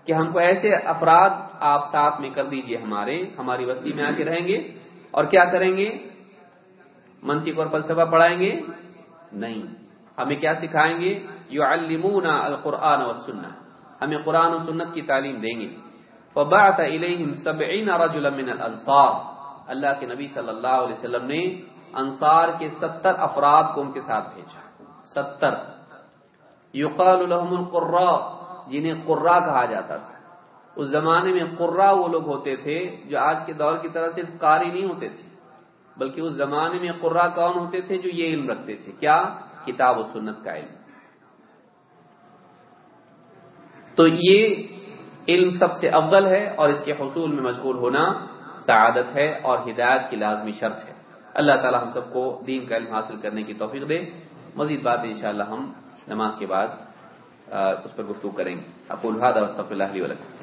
کہ ہم کو ایسے افراد آپ ساتھ میں کر دیجیے ہمارے، ہماری وسطی میں آ کے رہیں گے۔ اور کیا کریں گے؟ منطق اور فلسفہ پڑھائیں گے؟ نہیں۔ ہمیں کیا سکھائیں گے؟ یو المنا القرآن و سننا ہمیں قرآن و سنت کی تعلیم دیں گے۔ فبعث الیہم سبعین رجلا من الانصار اللہ کے نبی صلی اللہ علیہ وسلم نے انصار کے ستر افراد کو ان کے ساتھ بھیجا. ستر. یقال لهم القراء، جنہیں قرا کہا جاتا تھا. اس زمانے میں قرا وہ لوگ ہوتے تھے جو آج کے دور کی طرح صرف قاری نہیں ہوتے تھے، بلکہ اس زمانے میں قرا کون ہوتے تھے جو یہ علم رکھتے تھے؟ کیا؟ کتاب و سنت کا علم. تو یہ علم سب سے اول ہے اور اس کے حصول میں مشغول ہونا سعادت ہے اور ہدایت کی لازمی شرط ہے۔ اللہ تعالی ہم سب کو دین کا علم حاصل کرنے کی توفیق دے۔ مزید بات انشاءاللہ ہم نماز کے بعد اس پر گفتگو کریں گے۔ اقول هذا واستغفر الله لي ولكم۔